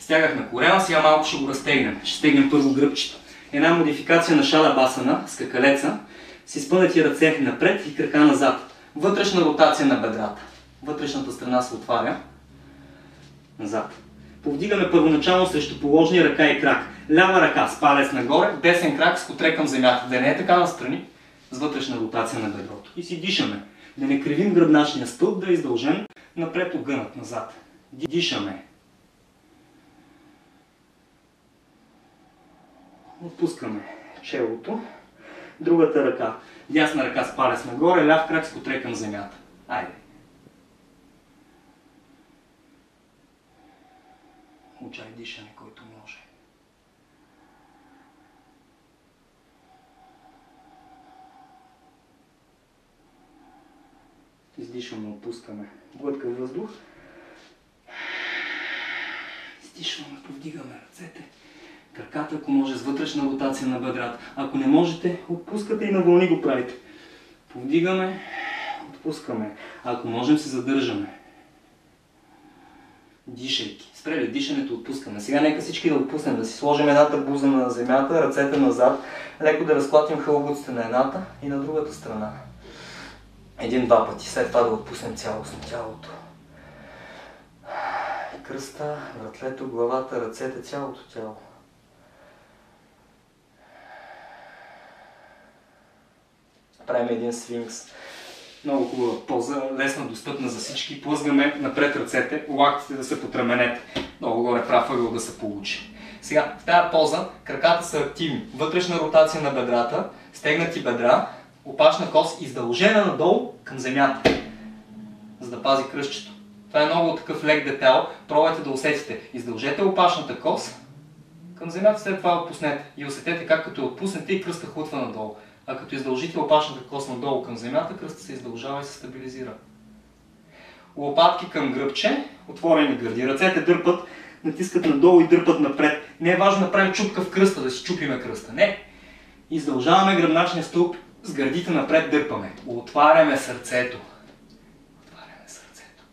Стягахме корема, сега малко ще го разтегнем. Ще стегнем първо гръбчето. Една модификация на шада басана, скакалеца. Си спънати ръце напред и крака назад. Вътрешна ротация на бедрата. Вътрешната страна се отваря. Назад. Повдигаме първоначално срещу положния ръка и крак. Лява ръка с палец нагоре, десен крак с котре към земята. Да не е така настрани, с вътрешна ротация на бедрото. И си дишаме. Да не кривим гръбначния стълб, да е издължен напред огънат назад. Дишаме. Отпускаме челото. Другата ръка. Дясна ръка с палец нагоре, ляв крак с котре към земята. Айде. Получай дишане, който може. Издишваме, отпускаме. Глъткам въздух. Издишваме, повдигаме ръцете. Краката, ако може, с вътрешна ротация на бедрата. Ако не можете, отпускате и на вълни го правите. Повдигаме, отпускаме. Ако можем, се задържаме. Дишайки. Спрели дишането, отпускаме. Сега нека всички да отпуснем, да си сложим едната буза на земята, ръцете назад, леко да разклатим хълбуците на едната и на другата страна. Един-два пъти. След това да отпуснем цялостно тялото. Кръста, вратлето, главата, ръцете, цялото тяло. Правим един свинкс. Много хубава поза, лесна, достъпна за всички. Плъзгаме напред ръцете, лактите да са под раменете. Много горе прав ъгъл да се получи. Сега, в тази поза краката са активни. Вътрешна ротация на бедрата, стегнати бедра, опашна кост издължена надолу към земята, за да пази кръщето. Това е много такъв лек детайл. Пробвайте да усетите. Издължете опашната кост към земята, след това отпуснете. И усетете как като отпуснете и кръста хутва надолу. А като издължите опашната кост надолу към земята, кръста се издължава и се стабилизира. Лопатки към гръбче, отворени гърди. Ръцете дърпат, натискат надолу и дърпат напред. Не е важно да направим чупка в кръста, да си чупиме кръста. Не. Издължаваме гръбначния стълб, с гърдите напред дърпаме. Отваряме сърцето. Отваряме сърцето.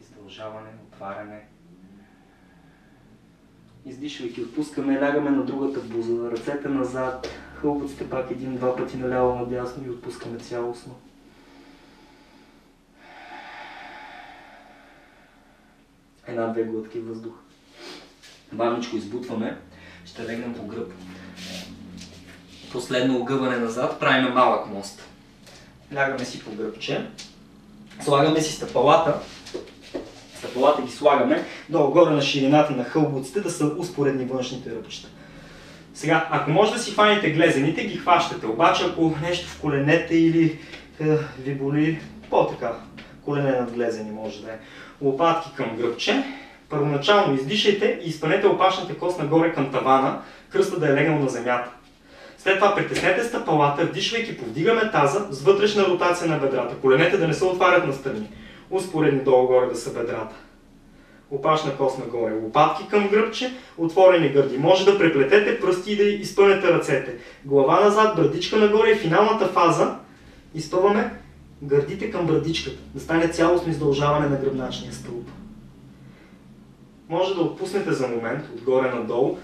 Издължаване, отваряне. Издишвайки, отпускаме, лягаме на другата буза, ръцете назад, хълбъците пак един-два пъти наляво надясно и отпускаме цялостно. Една-две глътки въздух. Бавничко избутваме, ще легнем по гръб. Последно огъване назад, правим малък мост. Лягаме си по гръбче, слагаме си стъпалата, стъпалата ги слагаме долу-горе на ширината на хълбуците, да са успоредни външните ръбчета. Сега, ако може да си хванете глезените, ги хващате. Обаче, ако нещо в коленете или е, ви боли, по-така, колене над глезени може да е. Лопатки към гръбче, първоначално издишайте и изпънете опашната кост нагоре към тавана, кръста да е легнал на земята. След това притеснете стъпалата, вдишвайки, повдигаме таза с вътрешна ротация на бедрата. Коленете да не се отварят на страни. Успоредни долу-горе да са бедрата. Опашна кост нагоре. Лопатки към гръбче, отворени гърди. Може да преплетете пръсти и да изпънете ръцете. Глава назад, брадичка нагоре и финалната фаза изпъваме гърдите към брадичката. Да стане цялостно издължаване на гръбначния стълб може да отпуснете за момент, отгоре надолу.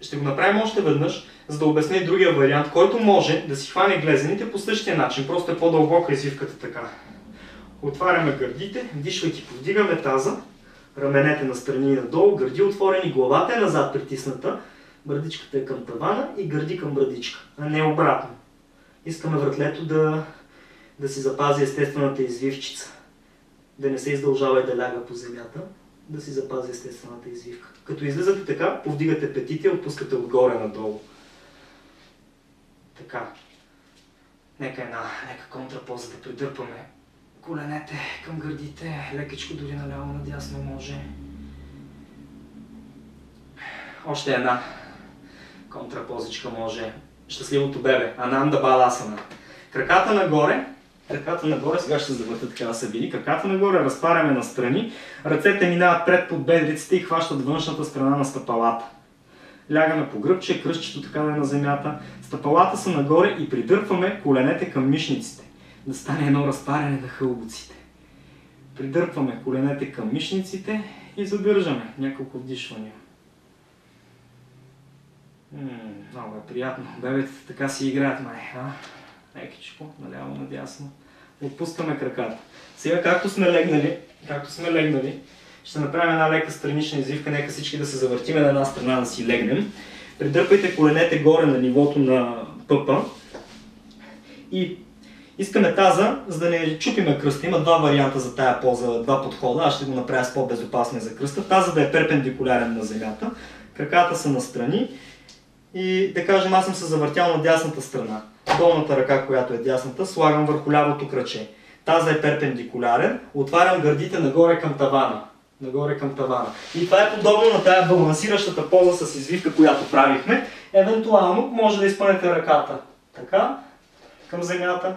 ще го направим още веднъж, за да обясня другия вариант, който може да си хване глезените по същия начин, просто е по-дълбока извивката така. Отваряме гърдите, вдишвайки, повдигаме таза, раменете на страни и надолу, гърди отворени, главата е назад притисната, брадичката е към тавана и гърди към брадичка, а не обратно. Искаме вратлето да, да си запази естествената извивчица, да не се издължава и да ляга по земята да си запази естествената извивка. Като излизате така, повдигате петите, отпускате отгоре надолу. Така. Нека една, нека контрапоза да придърпаме коленете към гърдите, лекичко дори наляво надясно може. Още една контрапозичка може. Щастливото бебе, Ананда Баласана. Краката нагоре, краката нагоре, сега ще се завърта така да са били, краката нагоре, разпаряме на страни, ръцете минават пред под бедриците и хващат външната страна на стъпалата. Лягаме по гръбче, кръстчето така да е на земята, стъпалата са нагоре и придърпваме коленете към мишниците, да стане едно разпаряне на хълбоците. Придърпваме коленете към мишниците и задържаме няколко вдишвания. М-м, много е приятно. Бебетата така си играят, май. А? лекичко, наляво, надясно. Отпускаме краката. Сега, както сме легнали, както сме легнали, ще направим една лека странична извивка. Нека всички да се завъртиме на една страна да си легнем. Придърпайте коленете горе на нивото на пъпа. И искаме таза, за да не чупиме кръста. Има два варианта за тая поза, два подхода. Аз ще го направя с по-безопасния за кръста. Таза да е перпендикулярен на земята. Краката са настрани. И да кажем, аз съм се завъртял на дясната страна долната ръка, която е дясната, слагам върху лявото кръче. Таза е перпендикулярен, отварям гърдите нагоре към тавана. нагоре към тавана. И това е подобно на тая балансиращата поза с извивка, която правихме. Евентуално може да изпънете ръката така, към земята,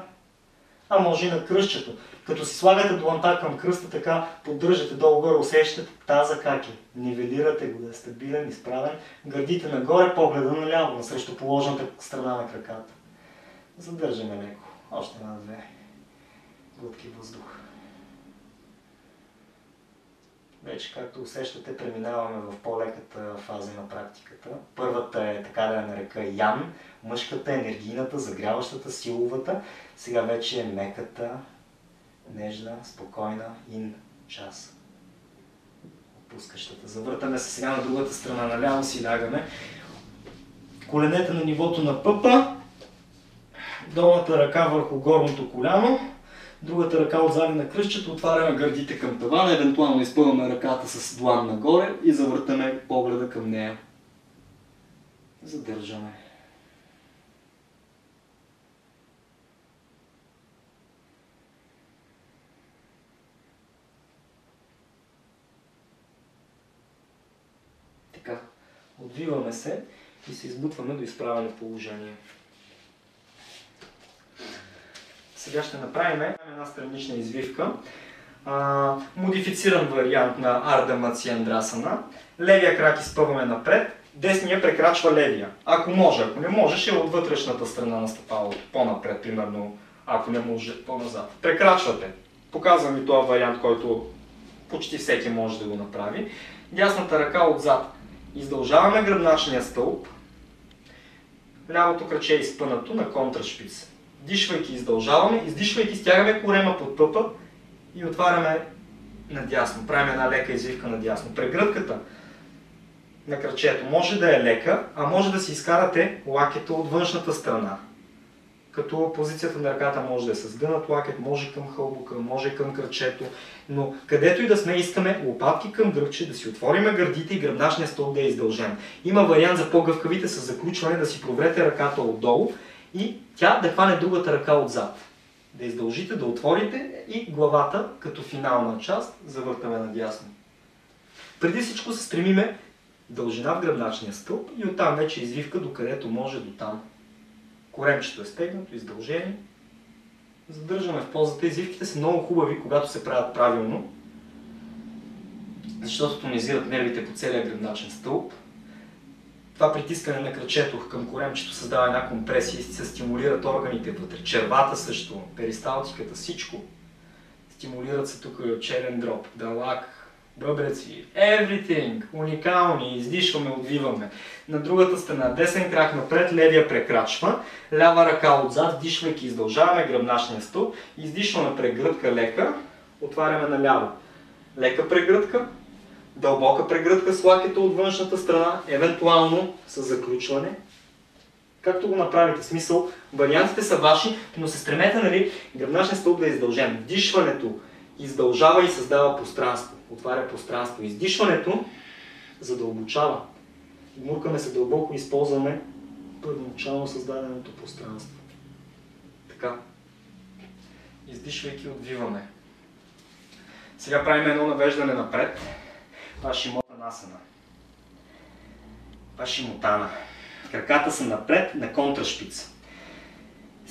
а може и на кръщето. Като си слагате дланта към кръста, така поддържате долу-горе, усещате таза как е. Нивелирате го да е стабилен, изправен. Гърдите нагоре, погледа наляво, на срещу положената страна на краката. Задържаме леко. Още една-две глътки въздух. Вече, както усещате, преминаваме в по-леката фаза на практиката. Първата е, така да я нарека, ян, мъжката, енергийната, загряващата, силовата. Сега вече е меката, нежна, спокойна, ин, час. Отпускащата. Завъртаме се сега на другата страна, наляво си лягаме. Коленете на нивото на пъпа, долната ръка върху горното коляно, другата ръка отзади на кръщето, отваряме гърдите към тавана, евентуално изпълваме ръката с длан нагоре и завъртаме погледа към нея. Задържаме. Така, отвиваме се и се избутваме до изправено положение. Сега ще направим една странична извивка. А, модифициран вариант на Арда Мациендрасана. Левия крак изпъваме напред, десния прекрачва левия. Ако може, ако не може, ще е от вътрешната страна на стъпалото. По-напред, примерно, ако не може, по-назад. Прекрачвате. Показвам ви този вариант, който почти всеки може да го направи. Дясната ръка отзад. Издължаваме гръбначния стълб. Лявото кръче е изпънато на контрашпиц дишвайки издължаваме, издишвайки стягаме корема под пъпа и отваряме надясно. Правим една лека извивка надясно. Прегръдката на кръчето може да е лека, а може да си изкарате лакета от външната страна. Като позицията на ръката може да е с гънат лакет, може към хълбука, може към кръчето, но където и да сме, искаме лопатки към гръбче, да си отвориме гърдите и гръбначния стол да е издължен. Има вариант за по-гъвкавите с заключване, да си проврете ръката отдолу и тя да хване другата ръка отзад. Да издължите, да отворите и главата като финална част завъртаме надясно. Преди всичко се стремиме дължина в гръбначния стълб и оттам вече извивка до където може до там. Коремчето е стегнато, издължение. Задържаме в позата. Извивките са много хубави, когато се правят правилно, защото тонизират нервите по целия гръбначен стълб това притискане на кръчето към коремчето създава една компресия и се стимулират органите вътре. Червата също, перисталтиката, всичко. Стимулират се тук черен дроб, далак, бъбреци, everything, уникални, издишваме, отвиваме. На другата страна, десен крак напред, левия прекрачва, лява ръка отзад, вдишвайки, издължаваме гръбначния стълб, издишваме прегръдка лека, отваряме наляво. Лека прегръдка, дълбока прегръдка с лакета от външната страна, евентуално с заключване. Както го направите, смисъл, вариантите са ваши, но се стремете, нали, гръбначен стълб да е издължен. Вдишването издължава и създава пространство, отваря пространство. Издишването задълбочава. Гмуркаме се дълбоко и използваме първоначално създаденото пространство. Така. Издишвайки, отвиваме. Сега правим едно навеждане напред. Пашимота насана. Пашимотана. Краката са напред на контрашпица.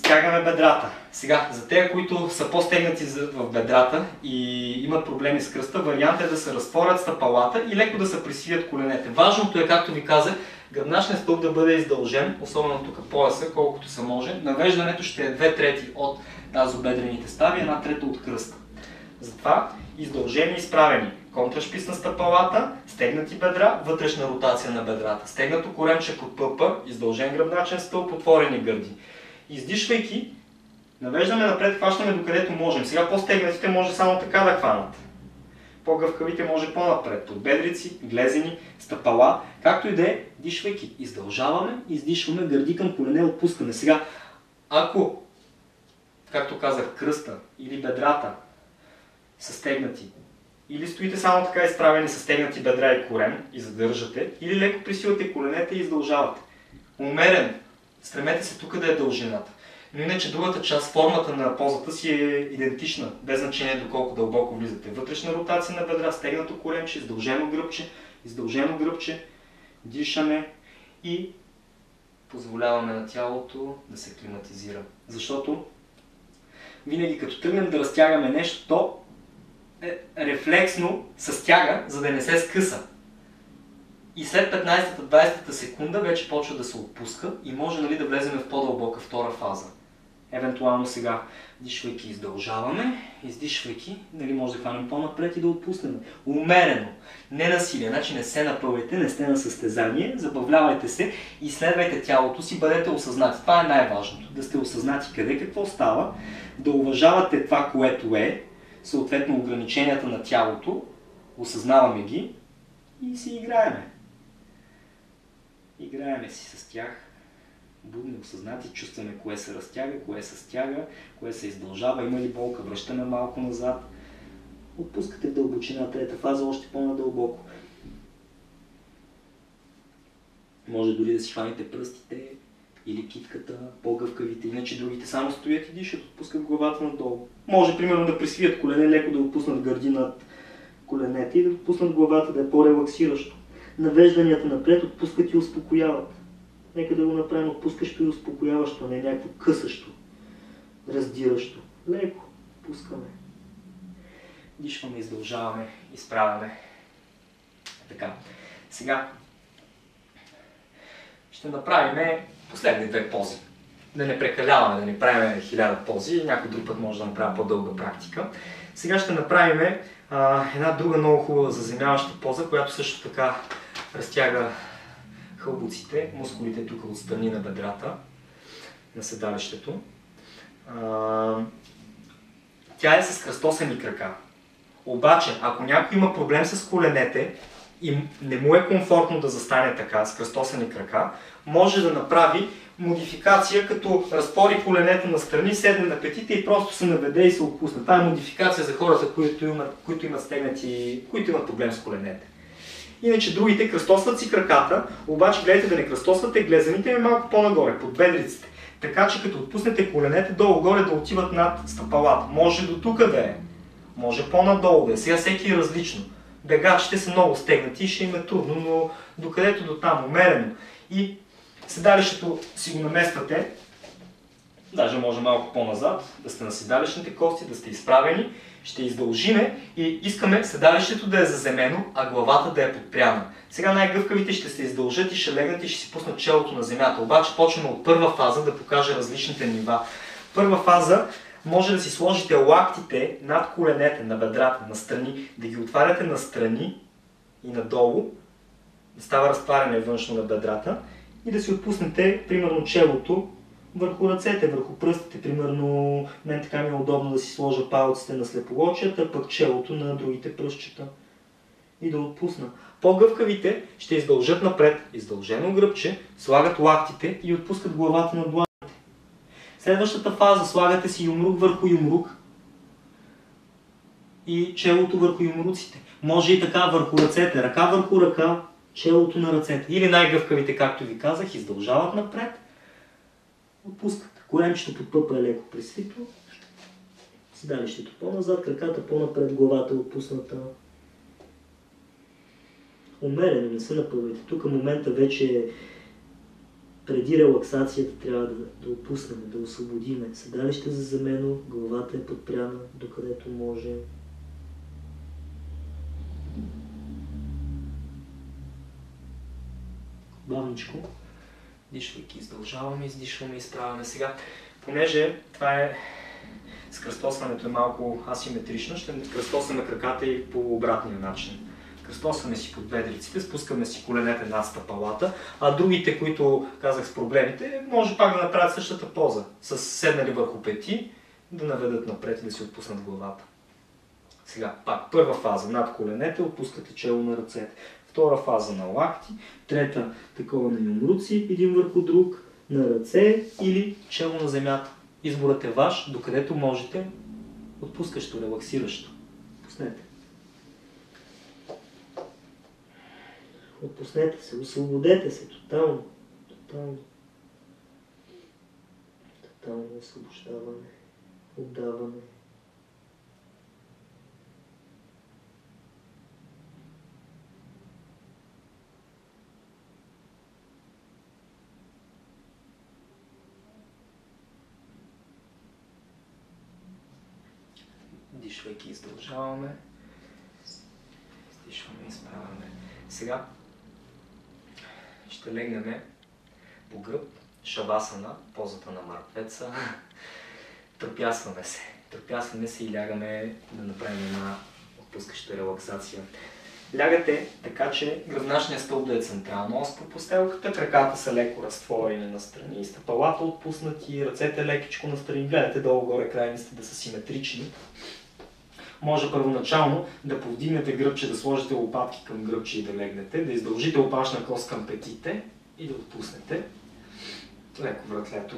Стягаме бедрата. Сега, за тези, които са по-стегнати в бедрата и имат проблеми с кръста, вариант е да се разтворят стъпалата и леко да се присвият коленете. Важното е, както ви казах, гръбначният стълб да бъде издължен, особено тук пояса, колкото се може. Навеждането ще е две трети от тазобедрените стави, една трета от кръста. Затова издължени и изправени контрашпис на стъпалата, стегнати бедра, вътрешна ротация на бедрата, стегнато коремче под пъпа, издължен гръбначен стълб, отворени гърди. Издишвайки, навеждаме напред, хващаме докъдето можем. Сега по-стегнатите може само така да хванат. По-гъвкавите може по-напред. Под бедрици, глезени, стъпала, както и да е, дишвайки. Издължаваме, издишваме, гърди към колене, отпускане. Сега, ако, както казах, кръста или бедрата са стегнати или стоите само така изправени с стегнати бедра и корем и задържате, или леко присилате коленете и издължавате. Умерен. Стремете се тук да е дължината. Но иначе другата част, формата на позата си е идентична, без значение доколко дълбоко влизате. Вътрешна ротация на бедра, стегнато коленче, издължено гръбче, издължено гръбче, дишаме и позволяваме на тялото да се климатизира. Защото винаги като тръгнем да разтягаме нещо, то е, рефлексно се стяга, за да не се скъса. И след 15-20 секунда вече почва да се отпуска и може нали, да влезем в по-дълбока втора фаза. Евентуално сега, дишвайки, издължаваме, издишвайки, нали, може да хванем по-напред и да отпуснем. Умерено, не насилие, значи не се напълвайте, не сте на състезание, забавлявайте се, изследвайте тялото си, бъдете осъзнати. Това е най-важното, да сте осъзнати къде какво става, да уважавате това, което е, съответно ограниченията на тялото, осъзнаваме ги и си играеме. Играеме си с тях, будни, осъзнати, чувстваме кое се разтяга, кое се стяга, кое се издължава, има ли болка, връщаме малко назад. Отпускате в дълбочина, трета фаза, още по-надълбоко. Може дори да си хванете пръстите или китката, по-гъвкавите, иначе другите само стоят и дишат, отпускат главата надолу. Може, примерно, да присвият колене, леко да отпуснат гърди над коленете и да отпуснат главата, да е по-релаксиращо. Навежданията напред отпускат и успокояват. Нека да го направим отпускащо и успокояващо, не някакво късащо, раздиращо. Леко пускаме. Дишваме, издължаваме, изправяме. Така. Сега ще направим последни две пози. Да не прекаляваме, да не правим хиляда пози, някой друг път може да направим по-дълга практика. Сега ще направим една друга много хубава заземяваща поза, която също така разтяга хълбуците, мускулите тук отстрани на бедрата, на седалището. Тя е с кръстосани крака. Обаче, ако някой има проблем с коленете и не му е комфортно да застане така, с кръстосани крака, може да направи модификация, като разпори коленете на страни, седне на петите и просто се наведе и се отпусне. Това е модификация за хората, които имат, които имат стегнати, които имат проблем с коленете. Иначе другите кръстосват си краката, обаче гледайте да не кръстосвате глезаните ми малко по-нагоре, под бедриците. Така че като отпуснете коленете, долу-горе да отиват над стъпалата. Може до тук да е, може по-надолу да е. Сега всеки е различно. Бегачите са много стегнати и ще им е трудно, но докъдето до там, умерено. И седалището си го намествате, даже може малко по-назад, да сте на седалищните кости, да сте изправени ще издължиме и искаме седалището да е заземено, а главата да е подпряна. Сега най-гъвкавите ще се издължат и ще легнат и ще си пуснат челото на земята. Обаче почваме от първа фаза да покажа различните нива. Първа фаза може да си сложите лактите над коленете, на бедрата, на страни, да ги отваряте на страни и надолу, да става разтваряне външно на бедрата и да си отпуснете, примерно, челото върху ръцете, върху пръстите. Примерно, мен така ми е удобно да си сложа палците на слеполочията, пък челото на другите пръстчета. И да отпусна. По-гъвкавите ще издължат напред, издължено гръбче, слагат лактите и отпускат главата на дланите. Следващата фаза слагате си юмрук върху юмрук и челото върху юмруците. Може и така върху ръцете, ръка върху ръка, челото на ръцете. Или най-гъвкавите, както ви казах, издължават напред, отпускат. Коремчето под е леко пресвито, седалището по-назад, краката по-напред, главата е отпусната. Умерено, не се напълвайте. Тук момента вече е преди релаксацията трябва да, да отпуснем, да освободиме. Седалище за замено, главата е подпряна, докъдето може. Бавничко дишвайки, издължаваме, издишваме, изправяме. Сега, понеже това е с кръстосването е малко асиметрично, ще кръстосваме краката и по обратния начин. Кръстосваме си под бедриците, спускаме си коленете над стъпалата, а другите, които казах с проблемите, може пак да направят същата поза. С седнали върху пети, да наведат напред и да си отпуснат главата. Сега, пак, първа фаза над коленете, отпускате чело на ръцете втора фаза на лакти, трета такова на юмруци, един върху друг, на ръце или чело на земята. Изборът е ваш, докъдето можете, отпускащо, релаксиращо. Пуснете. Отпуснете се, освободете се тотално. Тотално. Тотално освобождаване, отдаване. Дишвайки издължаваме. Издишваме и изправяме. Сега ще легнем по гръб, шавасана, позата на мъртвеца. Търпясваме се. Търпясваме се и лягаме да направим една отпускаща релаксация. Лягате така, че гръбначният стълб да е централно ос по постелката, краката са леко разтворени на страни, стъпалата отпуснати, ръцете лекичко на страни, гледате долу-горе крайниците да са симетрични. Може първоначално да повдигнете гръбче, да сложите лопатки към гръбче и да легнете, да издължите опашна кост към петите и да отпуснете. Леко вратлето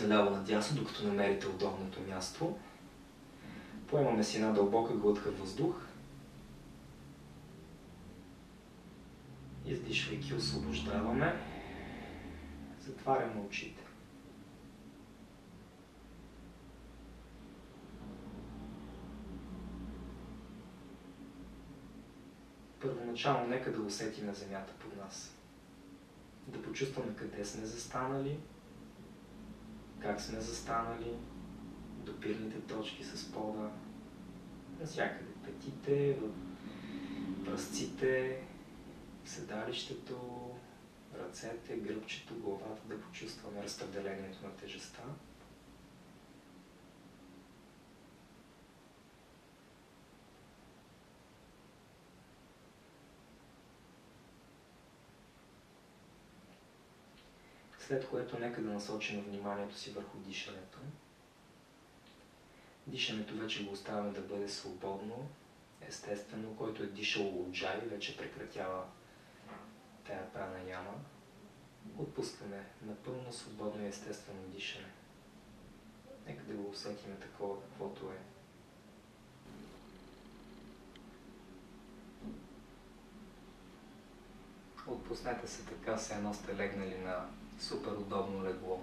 наляво надясно, докато намерите удобното място. Поемаме си една дълбока глътка въздух. Издишвайки, освобождаваме. Затваряме очите. Първоначално нека да усетим земята под нас. Да почувстваме къде сме застанали, как сме застанали, допирните точки с пода, навсякъде петите, в пръстците, седалището, ръцете, гръбчето, главата, да почувстваме разпределението на тежестта. След което нека да насочим вниманието си върху дишането. Дишането вече го оставяме да бъде свободно, естествено, който е дишал луджай, вече прекратява тая прана яма. Отпускаме напълно свободно и естествено дишане. Нека да го усетиме такова, каквото е. Отпуснете се така, се едно сте легнали на супер удобно легло.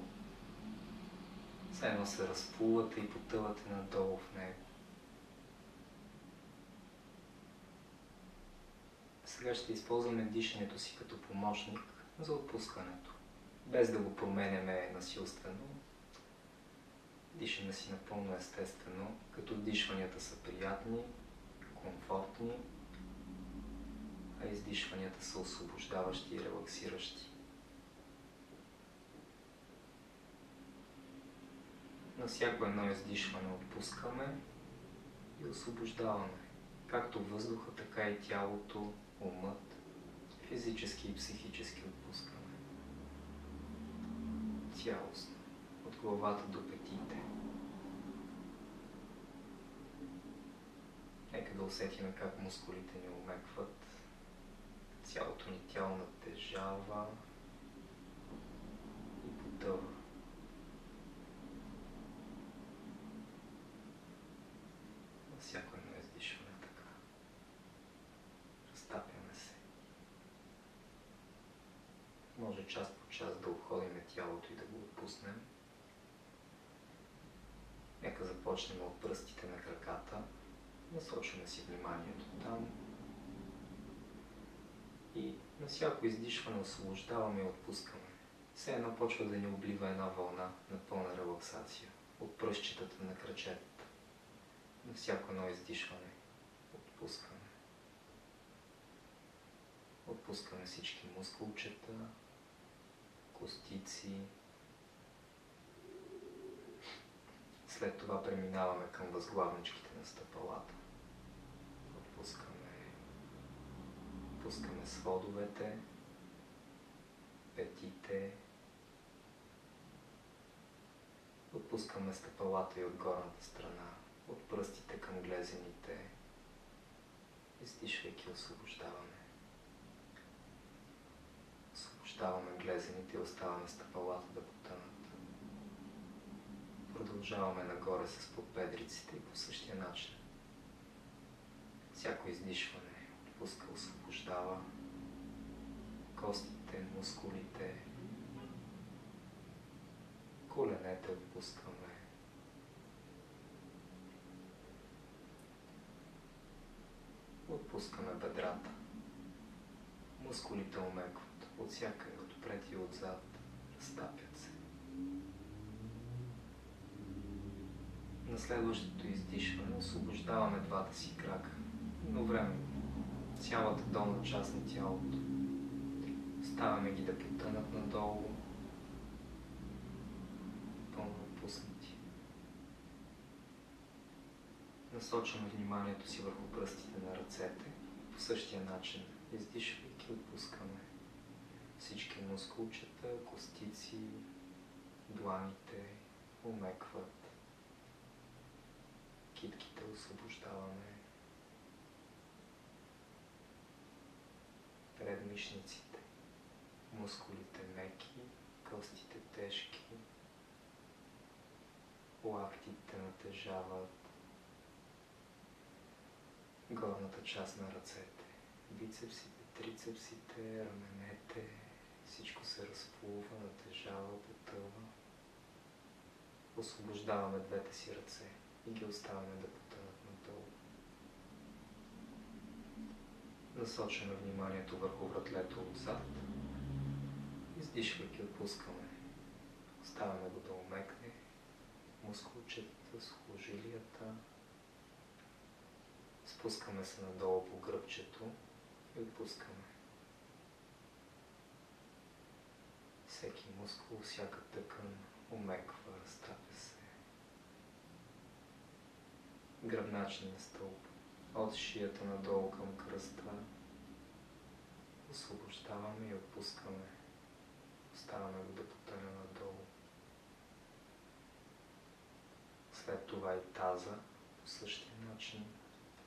Все се разплувате и потъвате надолу в него. Сега ще използваме дишането си като помощник за отпускането, без да го променяме насилствено. Дишаме си напълно естествено, като дишванията са приятни, комфортни, а издишванията са освобождаващи и релаксиращи. На всяко едно издишване отпускаме и освобождаваме. Както въздуха, така и тялото, умът, физически и психически отпускаме. Цялостно, от главата до петите. Нека да усетим как мускулите ни умекват, цялото ни тяло натежава и потъва. Може час по час да обходим тялото и да го отпуснем. Нека започнем от пръстите на краката. Насочваме си вниманието там. И на всяко издишване освобождаваме и отпускаме. Все едно почва да ни облива една вълна на пълна релаксация от пръстчетата на крачетата. На всяко едно издишване отпускаме. Отпускаме всички мускулчета, костици. След това преминаваме към възглавничките на стъпалата. Отпускаме, отпускаме сводовете, петите, отпускаме стъпалата и от горната страна, от пръстите към глезените, издишвайки освобождаваме оставаме глезените и оставаме стъпалата да потънат. Продължаваме нагоре с подпедриците и по същия начин. Всяко издишване отпуска, освобождава костите, мускулите, Коленете отпускаме. Отпускаме бедрата. Мускулите омекват от всякъде, отпред и отзад. Разтапят се. На следващото издишване освобождаваме двата си крака. Едновременно. Цялата долна част на тялото. Ставаме ги да потънат надолу. Пълно отпуснати. Насочваме вниманието си върху пръстите на ръцете. По същия начин, издишвайки, отпускаме всички мускулчета, костици, дланите, умекват. Китките освобождаваме. Предмишниците, мускулите меки, костите тежки, лактите натежават, горната част на ръцете, бицепсите, трицепсите, раменете, всичко се разплува, натежава, потъва. Освобождаваме двете си ръце и ги оставяме да потънат надолу. Насочваме вниманието върху вратлето отзад. Издишвайки отпускаме. Оставяме го да омекне. Мускулчета, сухожилията. Спускаме се надолу по гръбчето и отпускаме. Всеки мускул, всяка тъкан омеква, разтапя се. Гръбначния стълб от шията надолу към кръста. Освобождаваме и отпускаме. Оставаме го да потъне надолу. След това и таза по същия начин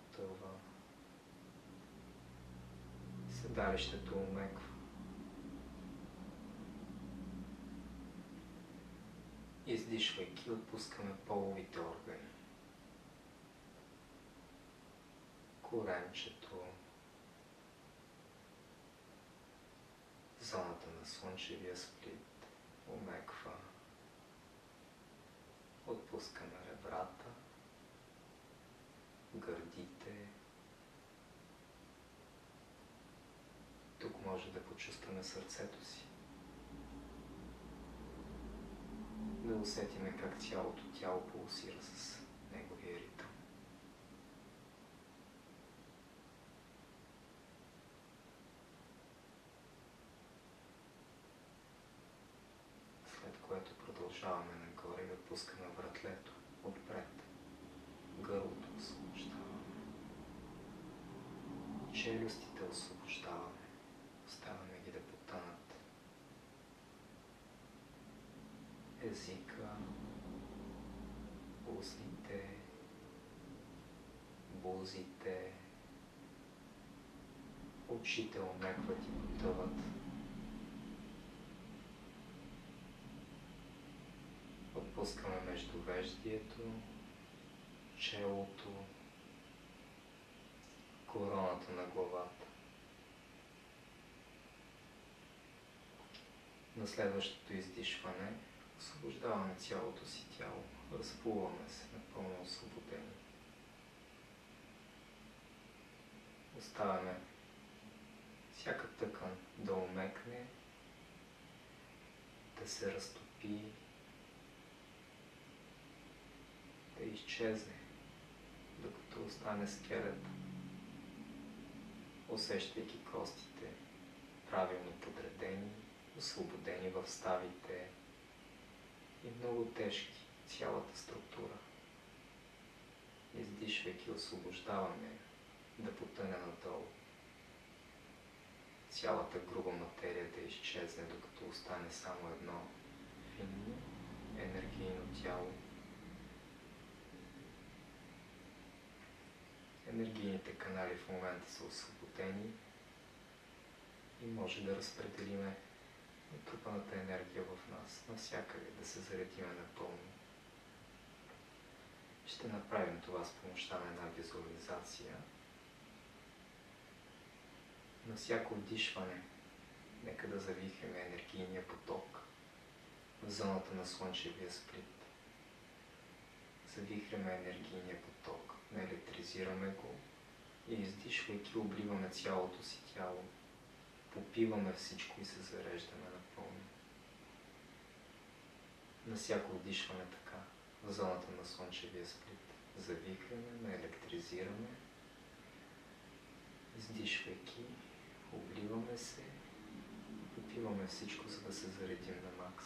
потълва. Седалището умеква. Издишвайки, отпускаме половите органи. Коремчето, зоната на слънчевия сплит, умеква. Отпускаме ребрата, гърдите. Тук може да почувстваме сърцето си. да усетиме как цялото тяло пулсира с неговия ритъм. След което продължаваме нагоре и отпускаме вратлето отпред. Гърлото освобождаваме. Челюстите освобождаваме. Оставяме ги да потънат езика, бузите, очите омекват и потъват. Отпускаме между веждието, челото, короната на главата. На следващото издишване освобождаваме цялото си тяло, разплуваме се напълно освободени. Оставяме всяка тъкан да омекне, да се разтопи, да изчезне, докато остане скелет, усещайки костите правилно подредени, освободени в ставите, и много тежки цялата структура. Издишвайки, освобождаваме да потъне надолу. Цялата груба материя да изчезне, докато остане само едно финно енергийно тяло. Енергийните канали в момента са освободени и може да разпределиме натрупаната енергия в нас, навсякъде, да се заредиме напълно. Ще направим това с помощта на една визуализация. На всяко вдишване, нека да завихаме енергийния поток в зоната на слънчевия сплит. Завихряме енергийния поток, наелектризираме го и издишвайки обливаме цялото си тяло. Попиваме всичко и се зареждаме напълно. На всяко вдишване така, в зоната на слънчевия сплит. Завихряме, наелектризираме, издишвайки, обливаме се, попиваме всичко, за да се заредим на макс.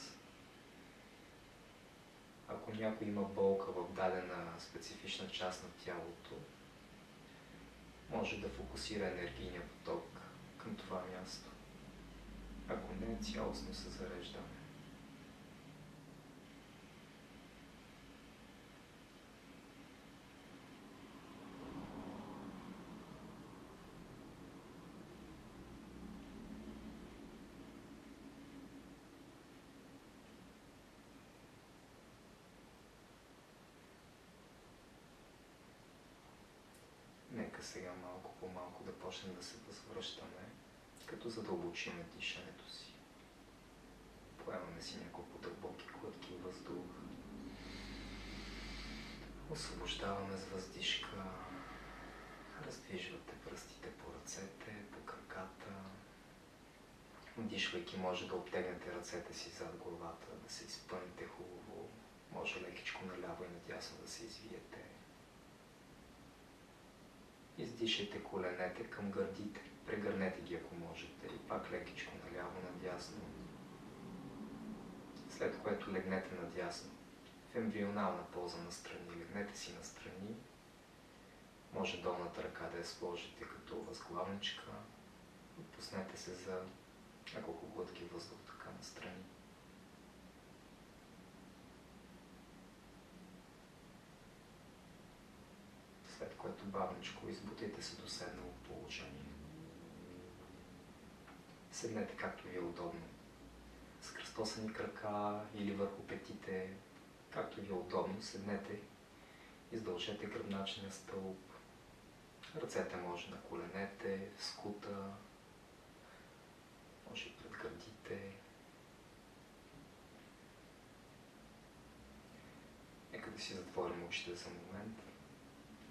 Ако някой има болка в дадена специфична част на тялото, може да фокусира енергийния поток към това място. Ако не, цялостно се зареждаме. Нека сега малко по малко да почнем да се възвръщаме, като задълбочиме дишането си. Поемаме си няколко дълбоки глътки въздух. Освобождаваме с въздишка. Раздвижвате пръстите по ръцете, по краката. Вдишвайки може да обтегнете ръцете си зад главата, да се изпънете хубаво. Може лекичко наляво и надясно да се извиете. Издишайте коленете към гърдите. Прегърнете ги, ако можете. И пак лекичко наляво, надясно. След което легнете надясно. В ембрионална поза настрани. Легнете си настрани. Може долната ръка да я сложите като възглавничка. Отпуснете се за няколко глътки въздух така настрани. След което бавничко избутайте се до седнало положение. Седнете както ви е удобно. С кръстосани крака или върху петите, както ви е удобно, седнете, издължете гръбначния стълб. Ръцете може на коленете, скута, може пред гърдите. Нека да си затворим очите за момент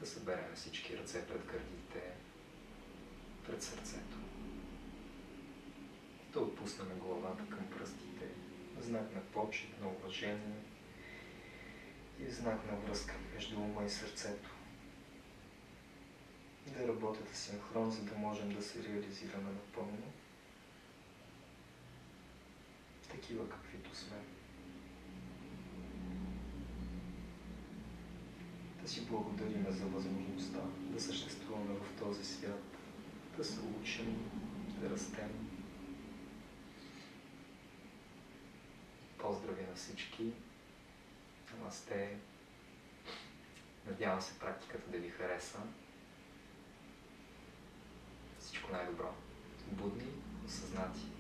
да съберем всички ръце пред гърдите, пред сърцето. Да отпуснем главата към пръстите, знак на почет, на уважение и знак на връзка между ума и сърцето. Да работят синхрон, за да можем да се реализираме напълно. Такива каквито сме. Да си благодариме за възможността да съществуваме в този свят, да се учим, да растем. Поздрави на всички! Намасте! Надявам се практиката да ви хареса. Всичко най-добро! Будни, осъзнати!